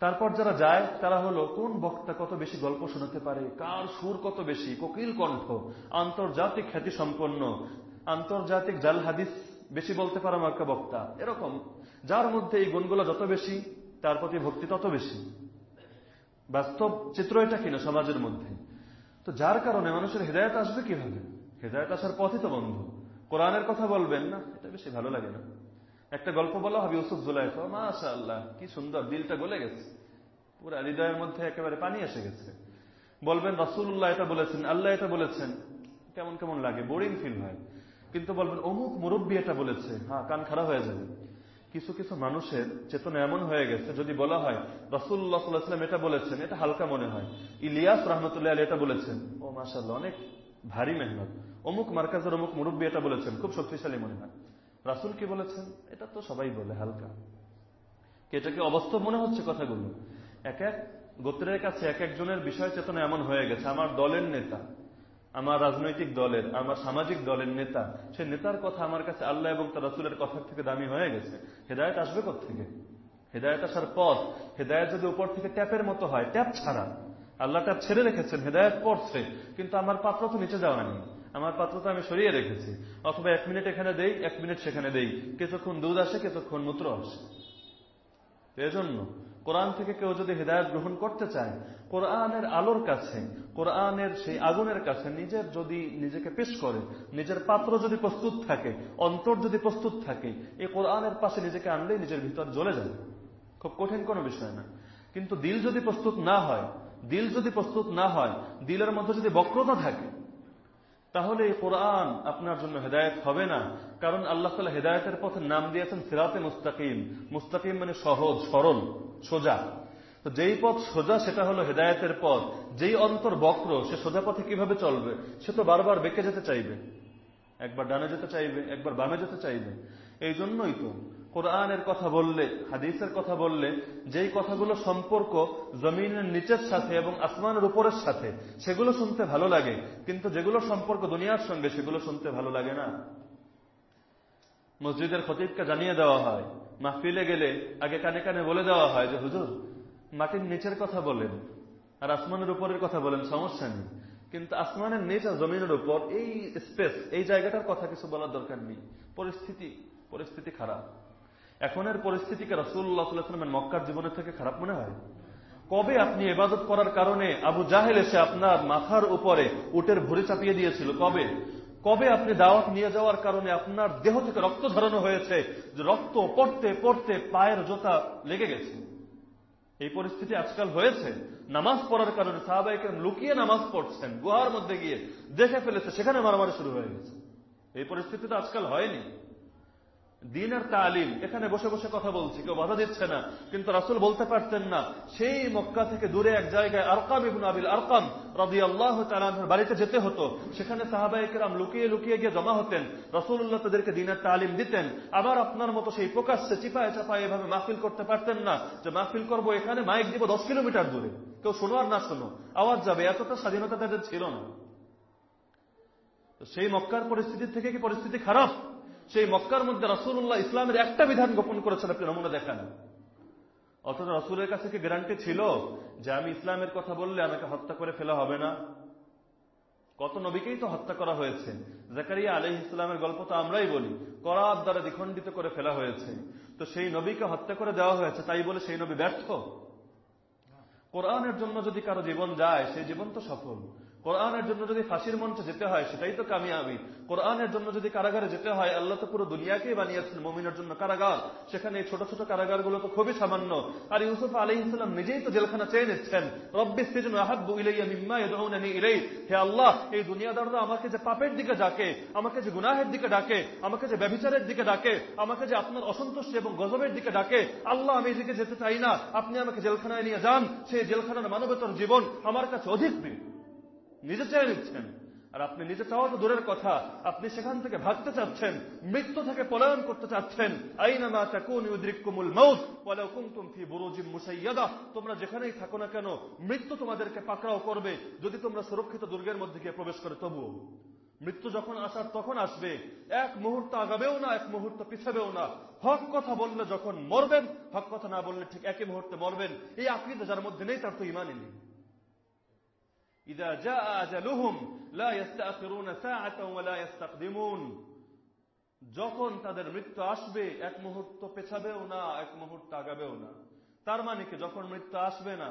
তারপর যারা যায়, তারা হলো, কোন বক্তা কত বেশি গল্প শোনাতে পারে, কার সুর কত বেশি, কোকিল কণ্ঠ, আন্তর্জাতিক খ্যাতি সম্পন্ন, আন্তর্জাতিক জাল হাদিস বেশি বলতে পারা মার্কা বক্তা। এরকম, যার মধ্যে এই গুণগুলো যত বেশি, তার প্রতি ভক্তি তত বেশি। বাস্তব চিত্র এটা কিনা সমাজের মধ্যে? তো যার কারণে মানুষের হৃদায়ত আসবে কীভাবে? হৃদায়ত আসার পথই তো বন্ধ। কোরআনের কথা বলবেন না, এটা বেশি ভালো লাগে না। একটা গল্প বলা হবে ইউসুফ জুলাইফা মাশা আল্লাহ কি সুন্দর, দিলটা গলে গেছে। পুরা হৃদয়ের মধ্যে একেবারে পানি এসে গেছে। বলবেন রাসুল্লাহ এটা বলেছেন, আল্লাহ এটা বলেছেন। কেমন কেমন লাগে বোরিং ফিল হয়। কিন্তু বলবেন, অমুক মুরব্বী এটা বলেছে। হ্যাঁ কান খারাপ হয়ে যাবে। কিছু কিছু মানুষের চেতনা এমন হয়ে গেছে, যদি বলা হয় রসুল্লাহ সাল্লাহাম এটা বলেছেন, এটা হালকা মনে হয়। ইলিয়াস রহমতুল্লাহ আলী এটা বলেছেন। ও মাসাল্লাহ অনেক ভারী মেহনত। অমুক মার্কাজের অমুক মুরব্বী এটা বলেছেন, খুব শক্তিশালী মনে হয়। রাসুল কি বলেছেন? এটা তো সবাই বলে, হালকা। এটাকে অবাস্তব মনে হচ্ছে কথাগুলো? এক এক গোত্রের কাছে এক একজনের বিষয় চেতনা এমন হয়ে গেছে, আমার দলের নেতা। আমার রাজনৈতিক দলের, আমার সামাজিক দলের নেতা, সে নেতার কথা আমার কাছে আল্লাহ এবং তার রাসুলের কথার থেকে দামি হয়ে গেছে। হেদায়ত আসবে থেকে হেদায়ত আসার পথ, হেদায়ত যদি উপর থেকে ট্যাপের মতো হয়, ট্যাপ ছাড়া। আল্লাহ ট্যাপ ছেড়ে রেখেছেন, হেদায়ত পড়ছে, কিন্তু আমার পাত্র তো নিচে যাওয়া নেই। আমার পাত্র তো আমি সরিয়ে রেখেছি। অথবা এক মিনিট এখানে দেই, এক মিনিট সেখানে দেই। কিছুক্ষণ দুধ আসে, কিছুক্ষণ মূত্র আসে। এজন্য কোরআন থেকে কেউ যদি হৃদায়ত গ্রহণ করতে চায়, কোরআনের আলোর কাছে, কোরআনের সেই আগুনের কাছে নিজের যদি নিজেকে পেশ করে, নিজের পাত্র যদি প্রস্তুত থাকে, অন্তর যদি প্রস্তুত থাকে এই কোরআনের পাশে নিজেকে আনলেই নিজের ভিতর জ্বলে যাবে খুব কঠিন কোনো বিষয় না। কিন্তু দিল যদি প্রস্তুত না হয়, দিল যদি প্রস্তুত না হয়, দিলের মধ্যে যদি বক্রতা থাকে, তাহলে এই কোরআন আপনার জন্য হেদায়ত হবে না। কারণ আল্লাহ তালা হেদায়তের পথে নাম দিয়েছেন সিরাতে মুস্তাকিম। মুস্তাকিম মানে সহজ, সরল, সোজা। তো যেই পথ সোজা, সেটা হলো হেদায়তের পথ। যেই অন্তর বক্র, সে সোজা পথে কীভাবে চলবে, সে তো বারবার বেঁকে যেতে চাইবে। একবার ডানে যেতে চাইবে, একবার বামে যেতে চাইবে। এই জন্যই তো কোরআনের কথা বললে, হাদিসের কথা বললে, যেই কথাগুলো সম্পর্ক জমিনের নিচের সাথে এবং আসমানের উপরের সাথে, সেগুলো শুনতে ভালো লাগে। কিন্তু যেগুলো সম্পর্ক দুনিয়ার সঙ্গে, সেগুলো শুনতে ভালো লাগে না। মসজিদের খতিবকে জানিয়ে দেওয়া হয়। মাহফিলে গেলে আগে কানে কানে বলে দেওয়া হয় যে, হুজুর, মাটির নিচের কথা বলেন আর আসমানের উপরের কথা বলেন, সমস্যা নেই। কিন্তু আসমানের নিচ আর জমিনের উপর এই স্পেস, এই জায়গাটার কথা কিছু বলার দরকার নেই। পরিস্থিতি পরিস্থিতি খারাপ। এখনের পরিস্থিতিকে রসুল্লাহামের মক্কার জীবনের থেকে খারাপ মনে হয়। কবে আপনি এবাদত করার কারণে আবু জাহেল এসে আপনার মাথার উপরে উটের ভরে চাপিয়ে দিয়েছিল? কবে? কবে আপনি দাওয়াত নিয়ে যাওয়ার কারণে আপনার দেহ থেকে রক্ত ধরানো হয়েছে? যে রক্ত পড়তে পড়তে পায়ের জোতা লেগে গেছে। এই পরিস্থিতি আজকাল হয়েছে। নামাজ পড়ার কারণে সাহাবাহিকের লুকিয়ে নামাজ পড়ছেন। গুহার মধ্যে গিয়ে দেখে ফেলেছে, সেখানে মারামারি শুরু হয়ে গেছে। এই পরিস্থিতি তো আজকাল হয়নি। দিন আর তালিম, এখানে বসে বসে কথা বলছি, কেউ বাধা দিচ্ছে না, কিন্তু রাসুল বলতে পারতেন না। সেই মক্কা থেকে দূরে এক জায়গায় আরকাম ইবুন আবিল আরকাম রবি আল্লাহ তালামের বাড়িতে যেতে হতো। সেখানে সাহাবাহিকেরাম লুকিয়ে লুকিয়ে গিয়ে জমা হতেন। রসুল্লাহ তাদেরকে দিনের তালিম দিতেন। আবার আপনার মতো সেই প্রকাশ্যে চিপায় চাপায় এভাবে মাহফিল করতে পারতেন না। যে মাহফিল করব এখানে মাইক দিব দশ কিলোমিটার দূরে। কেউ শোনো আর না শোনো। আওয়াজ যাবে, এতটা স্বাধীনতা তাদের ছিল না। সেই মক্কার পরিস্থিতি থেকে কি পরিস্থিতি খারাপ? সেই মক্কার মধ্যে রসুল্লাহ ইসলামের একটা বিধান গোপন করেছেন, আপনি নমুনা দেখান। অথচ রসুলের কাছে কি গ্যারান্টি ছিল যে আমি ইসলামের কথা বললে আমাকে হত্যা করে ফেলা হবে না? কত নবীকেই তো হত্যা করা হয়েছে। জাকারিয়া আলহ ইসলামের গল্প তো আমরাই বলি করার দ্বারা দ্বিখণ্ডিত করে ফেলা হয়েছে। তো সেই নবীকে হত্যা করে দেওয়া হয়েছে, তাই বলে সেই নবী ব্যর্থ? কোরআনের জন্য যদি কারও জীবন যায় সেই জীবন তো সফল। কোরআনের জন্য যদি ফাঁসির মঞ্চে যেতে হয়, সেটাই তো কামিয়াবি। কোরআনের জন্য যদি কারাগারে যেতে হয়, আল্লাহ তো পুরো দুনিয়াকেই বানিয়েছেন মমিনের জন্য কারাগার। সেখানে ছোট ছোট কারাগারগুলো তো খুবই সামান্য। আর ইউসুফ আলী ইসলাম নিজেই তো জেলখানা চেয়ে নিচ্ছেন। হে আল্লাহ, এই দুনিয়াদাররা আমাকে যে পাপের দিকে ডাকে, আমাকে যে গুনাহের দিকে ডাকে, আমাকে যে ব্যভিচারের দিকে ডাকে, আমাকে যে আপনার অসন্তুষ্টি এবং গজবের দিকে ডাকে, আল্লাহ আমি এদিকে যেতে চাই না। আপনি আমাকে জেলখানায় নিয়ে যান। সেই জেলখানার মানবতার জীবন আমার কাছে অধিক প্রিয়। নিজে চেয়ে নিচ্ছেন আর আপনি নিজে চাওয়া তো দূরের কথা। আপনি সেখান থেকে ভাগতে চাচ্ছেন, মৃত্যু থেকে পলায়ন করতে চাচ্ছেন। তোমরা যেখানেই থাকো না কেন, মৃত্যু তোমাদেরকে পাকড়াও করবে। যদি তোমরা সুরক্ষিত দুর্গের মধ্যে গিয়ে প্রবেশ করে তবুও মৃত্যু যখন আসার তখন আসবে। এক মুহূর্ত আগাবেও না, এক মুহূর্ত পিছাবেও না। হক কথা বললে যখন মরবেন, হক কথা না বললে ঠিক একই মুহূর্তে মরবেন। এই আকৃতি যার মধ্যে নেই, তার তো ইমানই নেই। إذا جاء أجلهم لا يستأخرون ساعة ولا يستقدمون যখন তাদের মৃত্যু আসবে এক মুহূর্ত পেছাবেও না এক মুহূর্ত আগাবেও না তার মানে কি যখন মৃত্যু আসবে না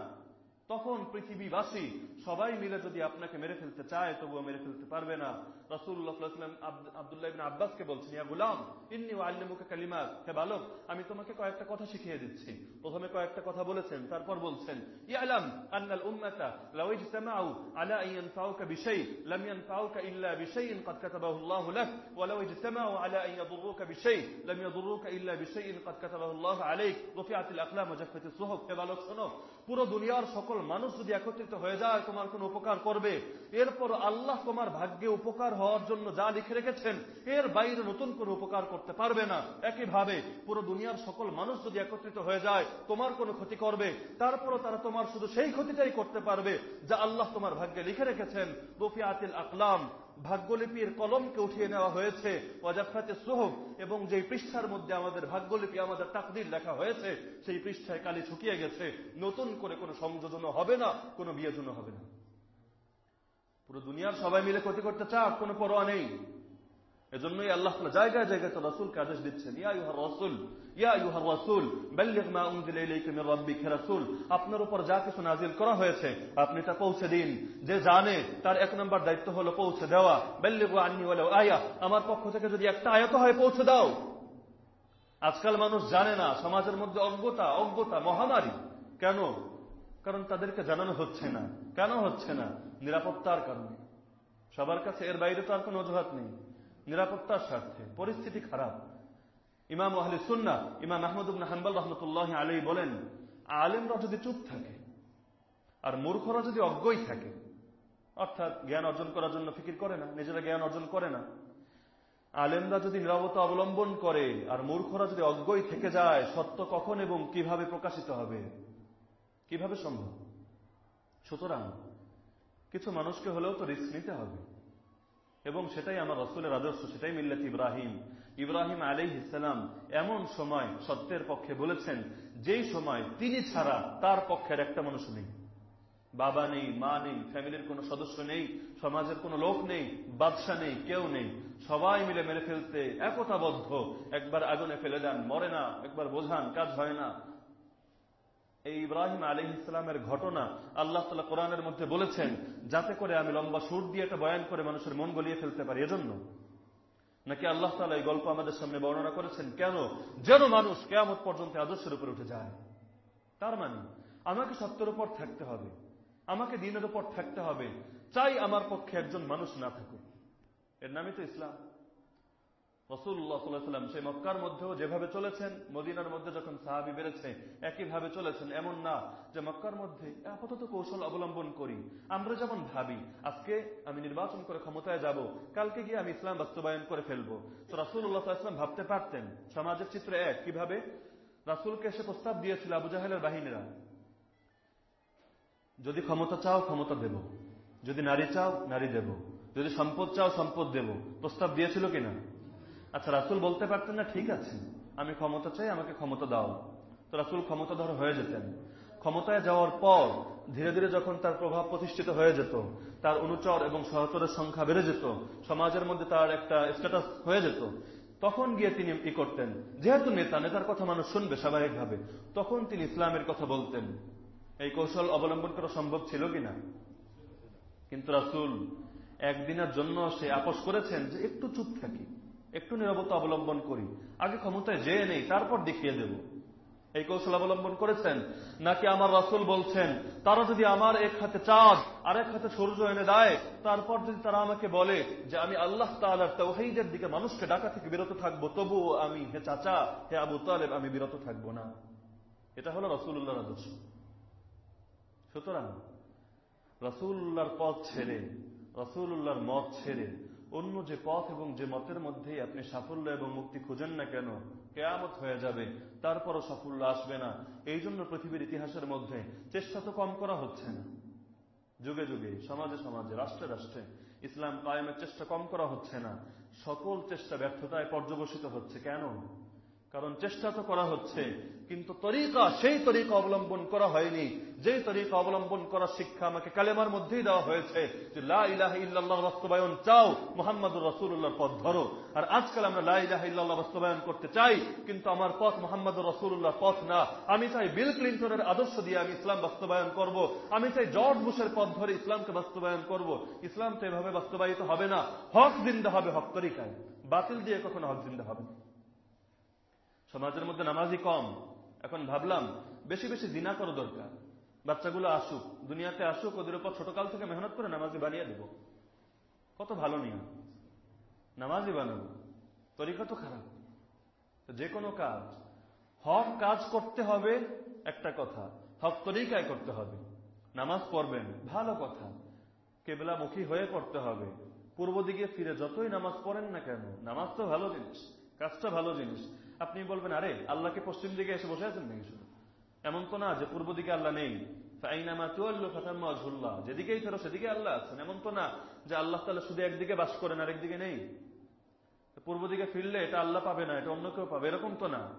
তখন পৃথিবীবাসী সবাই মিলে যদি আপনাকে মেরে ফেলতে চায় তবুও মেরে ফেলতে পারবে না রসুল্লাহাম আবদুল্লাহ ইবিন আব্বাসকে বলছেন ইয়া গুলাম ইন্নি আল্লিমুকে কালিমাত হে বালক আমি তোমাকে কয়েকটা কথা শিখিয়ে দিচ্ছি প্রথমে কয়েকটা কথা বলেছেন তারপর বলছেন ইয়ালাম আন্নাল উম্মাতা লাউ ইজতামাউ আলা আন ইয়ানফাউকা বিশাই লাম ইয়ানফাউকা ইল্লা বিশাইইন قد كتبه الله لك ولو اجتمعوا على ان يضروك بشيء لم يضروك الا بشيء قد كتبه الله عليك رفعت الاقلام وجفت الصحف হে বালক শোনো পুরো দুনিয়ার সকল মানুষ যদি একত্রিত হয়ে যায়, তোমার কোনো উপকার করবে। এরপর আল্লাহ তোমার ভাগ্যে উপকার হওয়ার জন্য যা লিখে রেখেছেন, এর বাইরে নতুন কোনো উপকার করতে পারবে না। একইভাবে পুরো দুনিয়ার সকল মানুষ যদি একত্রিত হয়ে যায়, তোমার কোনো ক্ষতি করবে। তারপরও তারা তোমার শুধু সেই ক্ষতিটাই করতে পারবে, যা আল্লাহ তোমার ভাগ্যে লিখে রেখেছেন। রফিয়াতিল আকলাম ভাগ্যলিপির কলমকে উঠিয়ে নেওয়া হয়েছে, ওয়াজাফাতে সোহব এবং যে পৃষ্ঠার মধ্যে আমাদের ভাগ্যলিপি, আমাদের তাকদির লেখা হয়েছে, সেই পৃষ্ঠায় কালি ছুটিয়ে গেছে। নতুন করে কোনো সংযোজনও হবে না, কোনো বিয়োজনও হবে না। পুরো দুনিয়ার সবাই মিলে ক্ষতি করতে চাক, কোনো পরোয়া নেই। এজন্যই আল্লাহ জায়গায় জায়গায় তো রসুলকে আদেশ দিচ্ছেন, ইয়া ইউহার রসুল আপনার উপর যা কিছু নাজিল করা হয়েছে, আপনি তা পৌঁছে দিন। যে জানে, তার এক নম্বর দায়িত্ব হলো পৌঁছে দেওয়া। বাল্লিগু আন্নি আয়া, আমার পক্ষ থেকে যদি একটা আয়াত হয়, পৌঁছে দাও। আজকাল মানুষ জানে না, সমাজের মধ্যে অজ্ঞতা অজ্ঞতা, মহামারী। কেন? কারণ তাদেরকে জানানো হচ্ছে না। কেন হচ্ছে না? নিরাপত্তার কারণে। সবার কাছে এর বাইরে তো আর কোনো অজুহাত নেই। নিরাপত্তার স্বার্থে। পরিস্থিতি খারাপ। ইমাম আহলি সুন্না ইমাম আহমদ হানবাল রহমতুল্লাহ আলী বলেন, আলেমরা যদি চুপ থাকে আর মূর্খরা যদি অজ্ঞই থাকে, অর্থাৎ জ্ঞান অর্জন করার জন্য ফিকির করে না, নিজেরা জ্ঞান অর্জন করে না, আলেমরা যদি নিরবতা অবলম্বন করে আর মূর্খরা যদি অজ্ঞই থেকে যায়, সত্য কখন এবং কীভাবে প্রকাশিত হবে? কীভাবে সম্ভব? সুতরাং কিছু মানুষকে হলেও তো রিস্ক নিতে হবে। এবং সেটাই আমার রসুলের আদর্শ, সেটাই মিল্লাত ইব্রাহিম। ইব্রাহিম আলী ইসলাম এমন সময় সত্যের পক্ষে বলেছেন, যেই সময় তিনি ছাড়া তার পক্ষের একটা মানুষ নেই। বাবা নেই, মা নেই, ফ্যামিলির কোনো সদস্য নেই, সমাজের কোনো লোক নেই, বাদশা নেই, কেউ নেই। সবাই মিলে মেরে ফেলতে একতাবদ্ধ। একবার আগুনে ফেলে দেন, মরে না, একবার বোঝান, কাজ হয় না। এই ইব্রাহিম আলী ইসলামের ঘটনা আল্লাহ তালা কোরআনের মধ্যে বলেছেন, যাতে করে আমি লম্বা সুর দিয়ে একটা বয়ান করে মানুষের মন গলিয়ে ফেলতে পারি। এজন্য নাকি আল্লাহ তালা এই গল্প আমাদের সামনে বর্ণনা করেছেন? কেন? যেন মানুষ কেয়ামত পর্যন্ত আদর্শের উপরে উঠে যায়। তার মানে আমাকে সত্যের উপর থাকতে হবে, আমাকে দিনের উপর থাকতে হবে, চাই আমার পক্ষে একজন মানুষ না থাকুক। এর নামই তো ইসলাম। সেই মক্কার মধ্যেও যেভাবে চলেছেন, মদিনার মধ্যে যখন সাহাবি বেড়েছে, একইভাবে চলেছেন। এমন না যে মক্কার মধ্যে আপাতত কৌশল অবলম্বন করি। আমরা যেমন ভাবি, আজকে আমি নির্বাচন করে ক্ষমতায় যাব, কালকে গিয়ে আমি ইসলাম বাস্তবায়ন করে ফেলব। তো ভাবতে পারতেন, সমাজের চিত্র এক। কীভাবে? রাসুলকে এসে প্রস্তাব দিয়েছিল আবু জাহেলের বাহিনীরা, যদি ক্ষমতা চাও, ক্ষমতা দেব। যদি নারী চাও, নারী দেব। যদি সম্পদ চাও, সম্পদ দেব। প্রস্তাব দিয়েছিল কিনা? আচ্ছা রাসুল বলতে পারতেন না, ঠিক আছে, আমি ক্ষমতা চাই, আমাকে ক্ষমতা দাও। তো রাসুল ক্ষমতাধর হয়ে যেতেন। ক্ষমতায় যাওয়ার পর ধীরে ধীরে যখন তার প্রভাব প্রতিষ্ঠিত হয়ে যেত, তার অনুচর এবং সহচরের সংখ্যা বেড়ে যেত, সমাজের মধ্যে তার একটা স্ট্যাটাস হয়ে যেত, তখন গিয়ে তিনি কি করতেন। যেহেতু নেতা, নেতার কথা মানুষ শুনবে স্বাভাবিকভাবে, তখন তিনি ইসলামের কথা বলতেন। এই কৌশল অবলম্বন করা সম্ভব ছিল কিনা? কিন্তু রাসুল, একদিনের জন্য সে আপোষ করেছেন যে একটু চুপ থাকি। একটু নিরবতা অবলম্বন করি। আগে ক্ষমতায় যেয়ে নেই, তারপর দেখিয়ে দেব। এই কৌশল অবলম্বন করেছেন? নাকি আমার রাসুল বলছেন, তারা যদি আমার এক হাতে চাঁদ আর এক হাতে সূর্য এনে দেয়, তারপর যদি তারা আমাকে বলে যে আমি আল্লাহ তালার তৌহিদের দিকে মানুষকে ডাকা থেকে বিরত থাকব, তবুও আমি, হে চাচা, হে আবু তালেব, আমি বিরত থাকব না। এটা হলো রসুল্লাহর আদর্শ। সুতরাং রসুল্লাহর পথ ছেড়ে রসুল্লাহর মত ছেড়ে অন্য যে পথ এবং যে মতের মধ্যে আপনি সাফল্য এবং মুক্তি খুঁজেন না কেন, কেয়ামত হয়ে যাবে, তারপরও সাফল্য আসবে না। এই জন্য পৃথিবীর ইতিহাসের মধ্যে চেষ্টা তো কম করা হচ্ছে না। যুগে যুগে, সমাজে সমাজে, রাষ্ট্রে রাষ্ট্রে ইসলাম কায়েমের চেষ্টা কম করা হচ্ছে না। সকল চেষ্টা ব্যর্থতায় পর্যবসিত হচ্ছে। কেন? কারণ চেষ্টা তো করা হচ্ছে, কিন্তু তরিকা, সেই তরিকা অবলম্বন করা হয়নি। যে তরিকা অবলম্বন করার শিক্ষা আমাকে কালেমার মধ্যেই দেওয়া হয়েছে যে লাহ ইল্লাহ বাস্তবায়ন চাও, মোহাম্মদুর রসুল্লাহর পথ ধরো। আর আজকাল আমরা লাহ ইল্লাহ বাস্তবায়ন করতে চাই, কিন্তু আমার পথ মোহাম্মদুর রসুল্লাহর পথ না। আমি চাই বিল ক্লিন্টনের আদর্শ দিয়ে আমি ইসলাম বাস্তবায়ন করব। আমি চাই জর্জ বুশের পথ ধরে ইসলামকে বাস্তবায়ন করব। ইসলাম তো এভাবে বাস্তবায়িত হবে না। হক জিন্দা হবে হক তরিকায়। বাতিল দিয়ে কখনো হক জিন্দা হবে না। সমাজের মধ্যে নামাজি কম। এখন ভাবলাম, বেশি বেশি দিনা করো দরকার। বাচ্চাগুলো আসুক, দুনিয়াতে আসুক, ওদের উপর ছোটকাল থেকে মেহনত করে নামাজি বানিয়ে দেব। কত ভালো নিয়ম। নামাজি বানাবো। তরিকা তো খারাপ। যে কোনো কাজ। হক কাজ করতে হবে, একটা কথা। হক তরিকায় করতে হবে। নামাজ পড়বেন, ভালো কথা। কেবলামুখী হয়ে করতে হবে। পূর্ব দিকে ফিরে যতই নামাজ পড়েন না কেন, নামাজ তো ভালো জিনিস। কাজটা ভালো জিনিস। আপনি বলবেন, আরে, আল্লাহকে পশ্চিম দিকে এসে বসে আছেন নাকি শুধু? এমন তো না যে পূর্ব দিকে আল্লাহ নেই। যেদিকেই ফেরো সেদিকে আল্লাহ আছেন। এমন তো না যে আল্লাহ তালা শুধু একদিকে বাস করেন আর একদিকে নেই। পূর্ব দিকে ফিরলে এটা আল্লাহ পাবে না, এটা অন্য কেউ পাবে, এরকম তো না।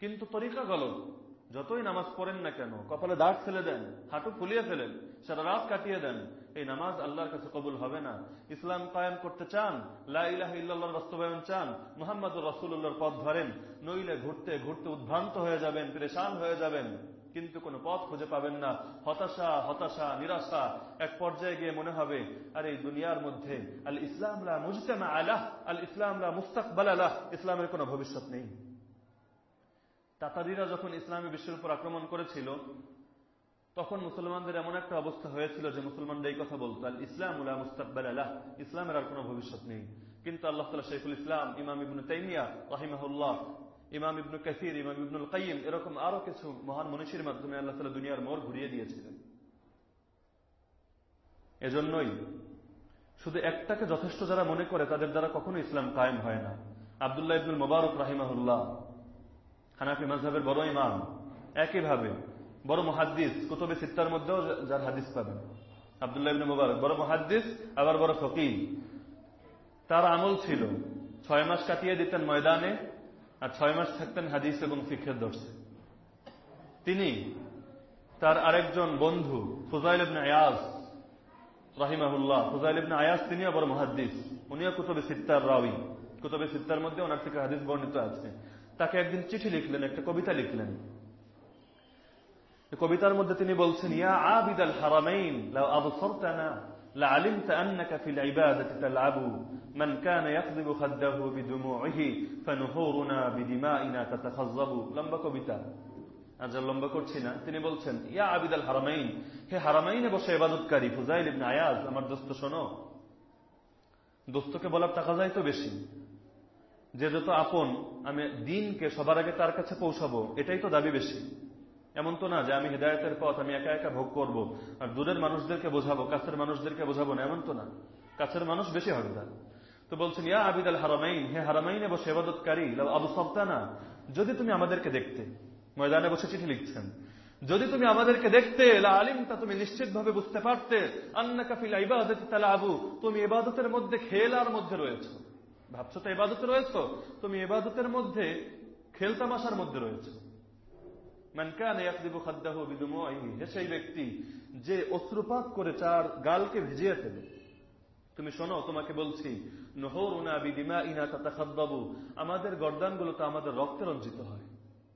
কিন্তু তরিকা গলত। যতই নামাজ পড়েন না কেন, কপালে দাগ ফেলে দেন, হাঁটু ফুলিয়ে ফেলেন, সারা রাত কাটিয়ে দেন, এই নামাজ আল্লাহর কাছে কবুল হবে না। ইসলাম কায়েম করতে চান লাহ ইল্লাহর বাস্তবায়ন চান, মোহাম্মদুর রসুল্লাহর পথ ধরেন, নইলে ঘুরতে ঘুরতে উদ্ভ্রান্ত হয়ে যাবেন, পরেশান হয়ে যাবেন, কিন্তু কোনো পথ খুঁজে পাবেন না। হতাশা হতাশা, নিরাশা, এক পর্যায়ে গিয়ে মনে হবে, আর এই দুনিয়ার মধ্যে আল ইসলামলা মুজতেমা আলাহ আল ইসলামলা মুস্তাকবাল আলাহ ইসলামের কোনো ভবিষ্যৎ নেই। তাতারিরা যখন ইসলামী বিশ্বের উপর আক্রমণ করেছিল, তখন মুসলমানদের এমন একটা অবস্থা হয়েছিল যে মুসলমানরা এই কথা বলতো, আল ইসলাম উল্লাহ মুস্তাকবাল আলাহ ইসলামের আর কোনো ভবিষ্যৎ নেই। কিন্তু আল্লাহ তালা শেখুল ইসলাম, ইমাম ইবনু তাইমিয়া রাহিমাহুল্লাহ, ইমাম ইবনু কাসির, ইমাম ইবনুল কাইম এরকম আরও কিছু মহান মনীষীর মাধ্যমে আল্লাহ তালা দুনিয়ার মোড় ঘুরিয়ে দিয়েছিলেন। এজন্যই শুধু একটাকে যথেষ্ট যারা মনে করে, তাদের দ্বারা কখনো ইসলাম কায়েম হয় না। আবদুল্লাহ ইবনুল মোবারক রাহিমাহুল্লাহ হানাফি মাজহাবের বড় ইমাম। একইভাবে বড় মহাদ্দিস, কুতুবে সিত্তার মধ্যেও যার হাদিস পাবেন। আবদুল্লাহ ইবনে মুবারক, বড় মহাদ্দিস, আবার বড় ফকির তার আমল ছিল, ছয় মাস কাটিয়ে দিতেন ময়দানে আর ছয় মাস থাকতেন হাদিস এবং শিক্ষের দর্শে। তিনি তার আরেকজন বন্ধু, ফুজাইল ইবনে আয়াজ রাহিমাহুল্লাহ। ফুজাইল ইবনে আয়াজ তিনিও বড় মহাদ্দিস, উনিও কুতুবে সিত্তার রাওয়ি। কুতুবে সিত্তার মধ্যে ওনার থেকে হাদিস বর্ণিত আছে। তাকে একদিন চিঠি লিখলেন একটা কবিতা লিখলেন কবিতার মধ্যে তিনি বলছেন ইয়া আবিদ আল হারামাইন লাউ আবসারতানা لعلمت أنك في العبادة تلعب من كان يقضب خده بدموعه فنحورنا بدمائنا تتخضب লম্বা কবিতা আজ লম্বা করছি না তিনি বলছেন ইয়া আবিদ আল হারামাইন হে হারামাইনে বসে ইবাদতকারী ফুজাইল ইবনে আয়াজ আমার দোস্ত শোনো দোস্তকে বলার টাকা যায় তো বেশি যে যত আপন, আমি দিনকে সবার আগে তার কাছে পৌঁছাবো, এটাই তো দাবি বেশি। এমন তো না যে আমি হৃদায়তের পথ, আমি একা একা ভোগ করব, আর দূরের মানুষদেরকে বোঝাবো, কাছের মানুষদেরকে বোঝাবো না, এমন তো না। কাছের মানুষ বেশি হকদার। তো বলছেন, ইয়া আবিদ আল হারামাইন, হে হারামাইনে বসে এবাদতকারী আবু সপ্তাহ না যদি তুমি আমাদেরকে দেখতে ময়দানে বসে চিঠি লিখছেন, যদি তুমি আমাদেরকে দেখতে আলিম তা তুমি নিশ্চিতভাবে বুঝতে পারতে আন্না কাফিল ইবাদত তালা আবু তুমি এবাদতের মধ্যে খেলার মধ্যে রয়েছ। ভাবছ তো এবাদতে রয়েছ? তুমি এবাদতের মধ্যে খেলতামাশার মধ্যে রয়েছে। সেই ব্যক্তি যে অশ্রুপাত করে চার গালকে ভিজিয়ে ফেলে। তুমি শোনো, তোমাকে বলছি নহর উনা বিদিমা ইনা তাতাখাদ্দাবু, আমাদের গর্দানগুলো তো আমাদের রক্তে রঞ্জিত হয়।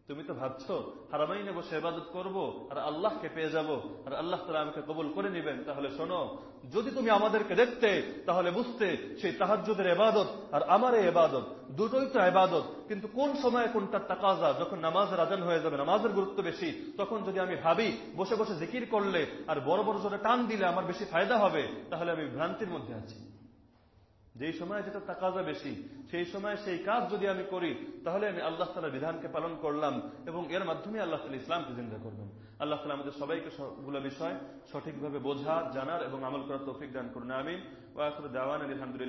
তুমি তো ভাবছ, হারামাইনে বসে এবাদত করব, আর আল্লাহকে পেয়ে যাব, আর আল্লাহ তালা আমাকে কবুল করে নেবেন, তাহলে শোনো, যদি তুমি আমাদেরকে দেখতে, তাহলে বুঝতে সেই তাহাজুদের এবাদত আর আমার এই এবাদত দুটোই তো এবাদত কিন্তু কোন সময় কোনটার তাকাজা, যখন নামাজের আজান হয়ে যাবে, নামাজের গুরুত্ব বেশি, তখন যদি আমি ভাবি, বসে বসে জিকির করলে, আর বড় বড় জোরে টান দিলে আমার বেশি ফায়দা হবে, তাহলে আমি ভ্রান্তির মধ্যে আছি। যেই সময় যেটা তাকাজা বেশি, সেই সময় সেই কাজ যদি আমি করি, তাহলে আমি আল্লাহ তালার বিধানকে পালন করলাম এবং এর মাধ্যমে আল্লাহ তালা ইসলামকে জিন্দা করবেন। আল্লাহ তালা আমাদের সবাইকে সবগুলো বিষয় সঠিকভাবে বোঝা, জানার এবং আমল করার তৌফিক দান করুন আমি ও আসলে দেওয়ান আলহামদুলিল্লাহ।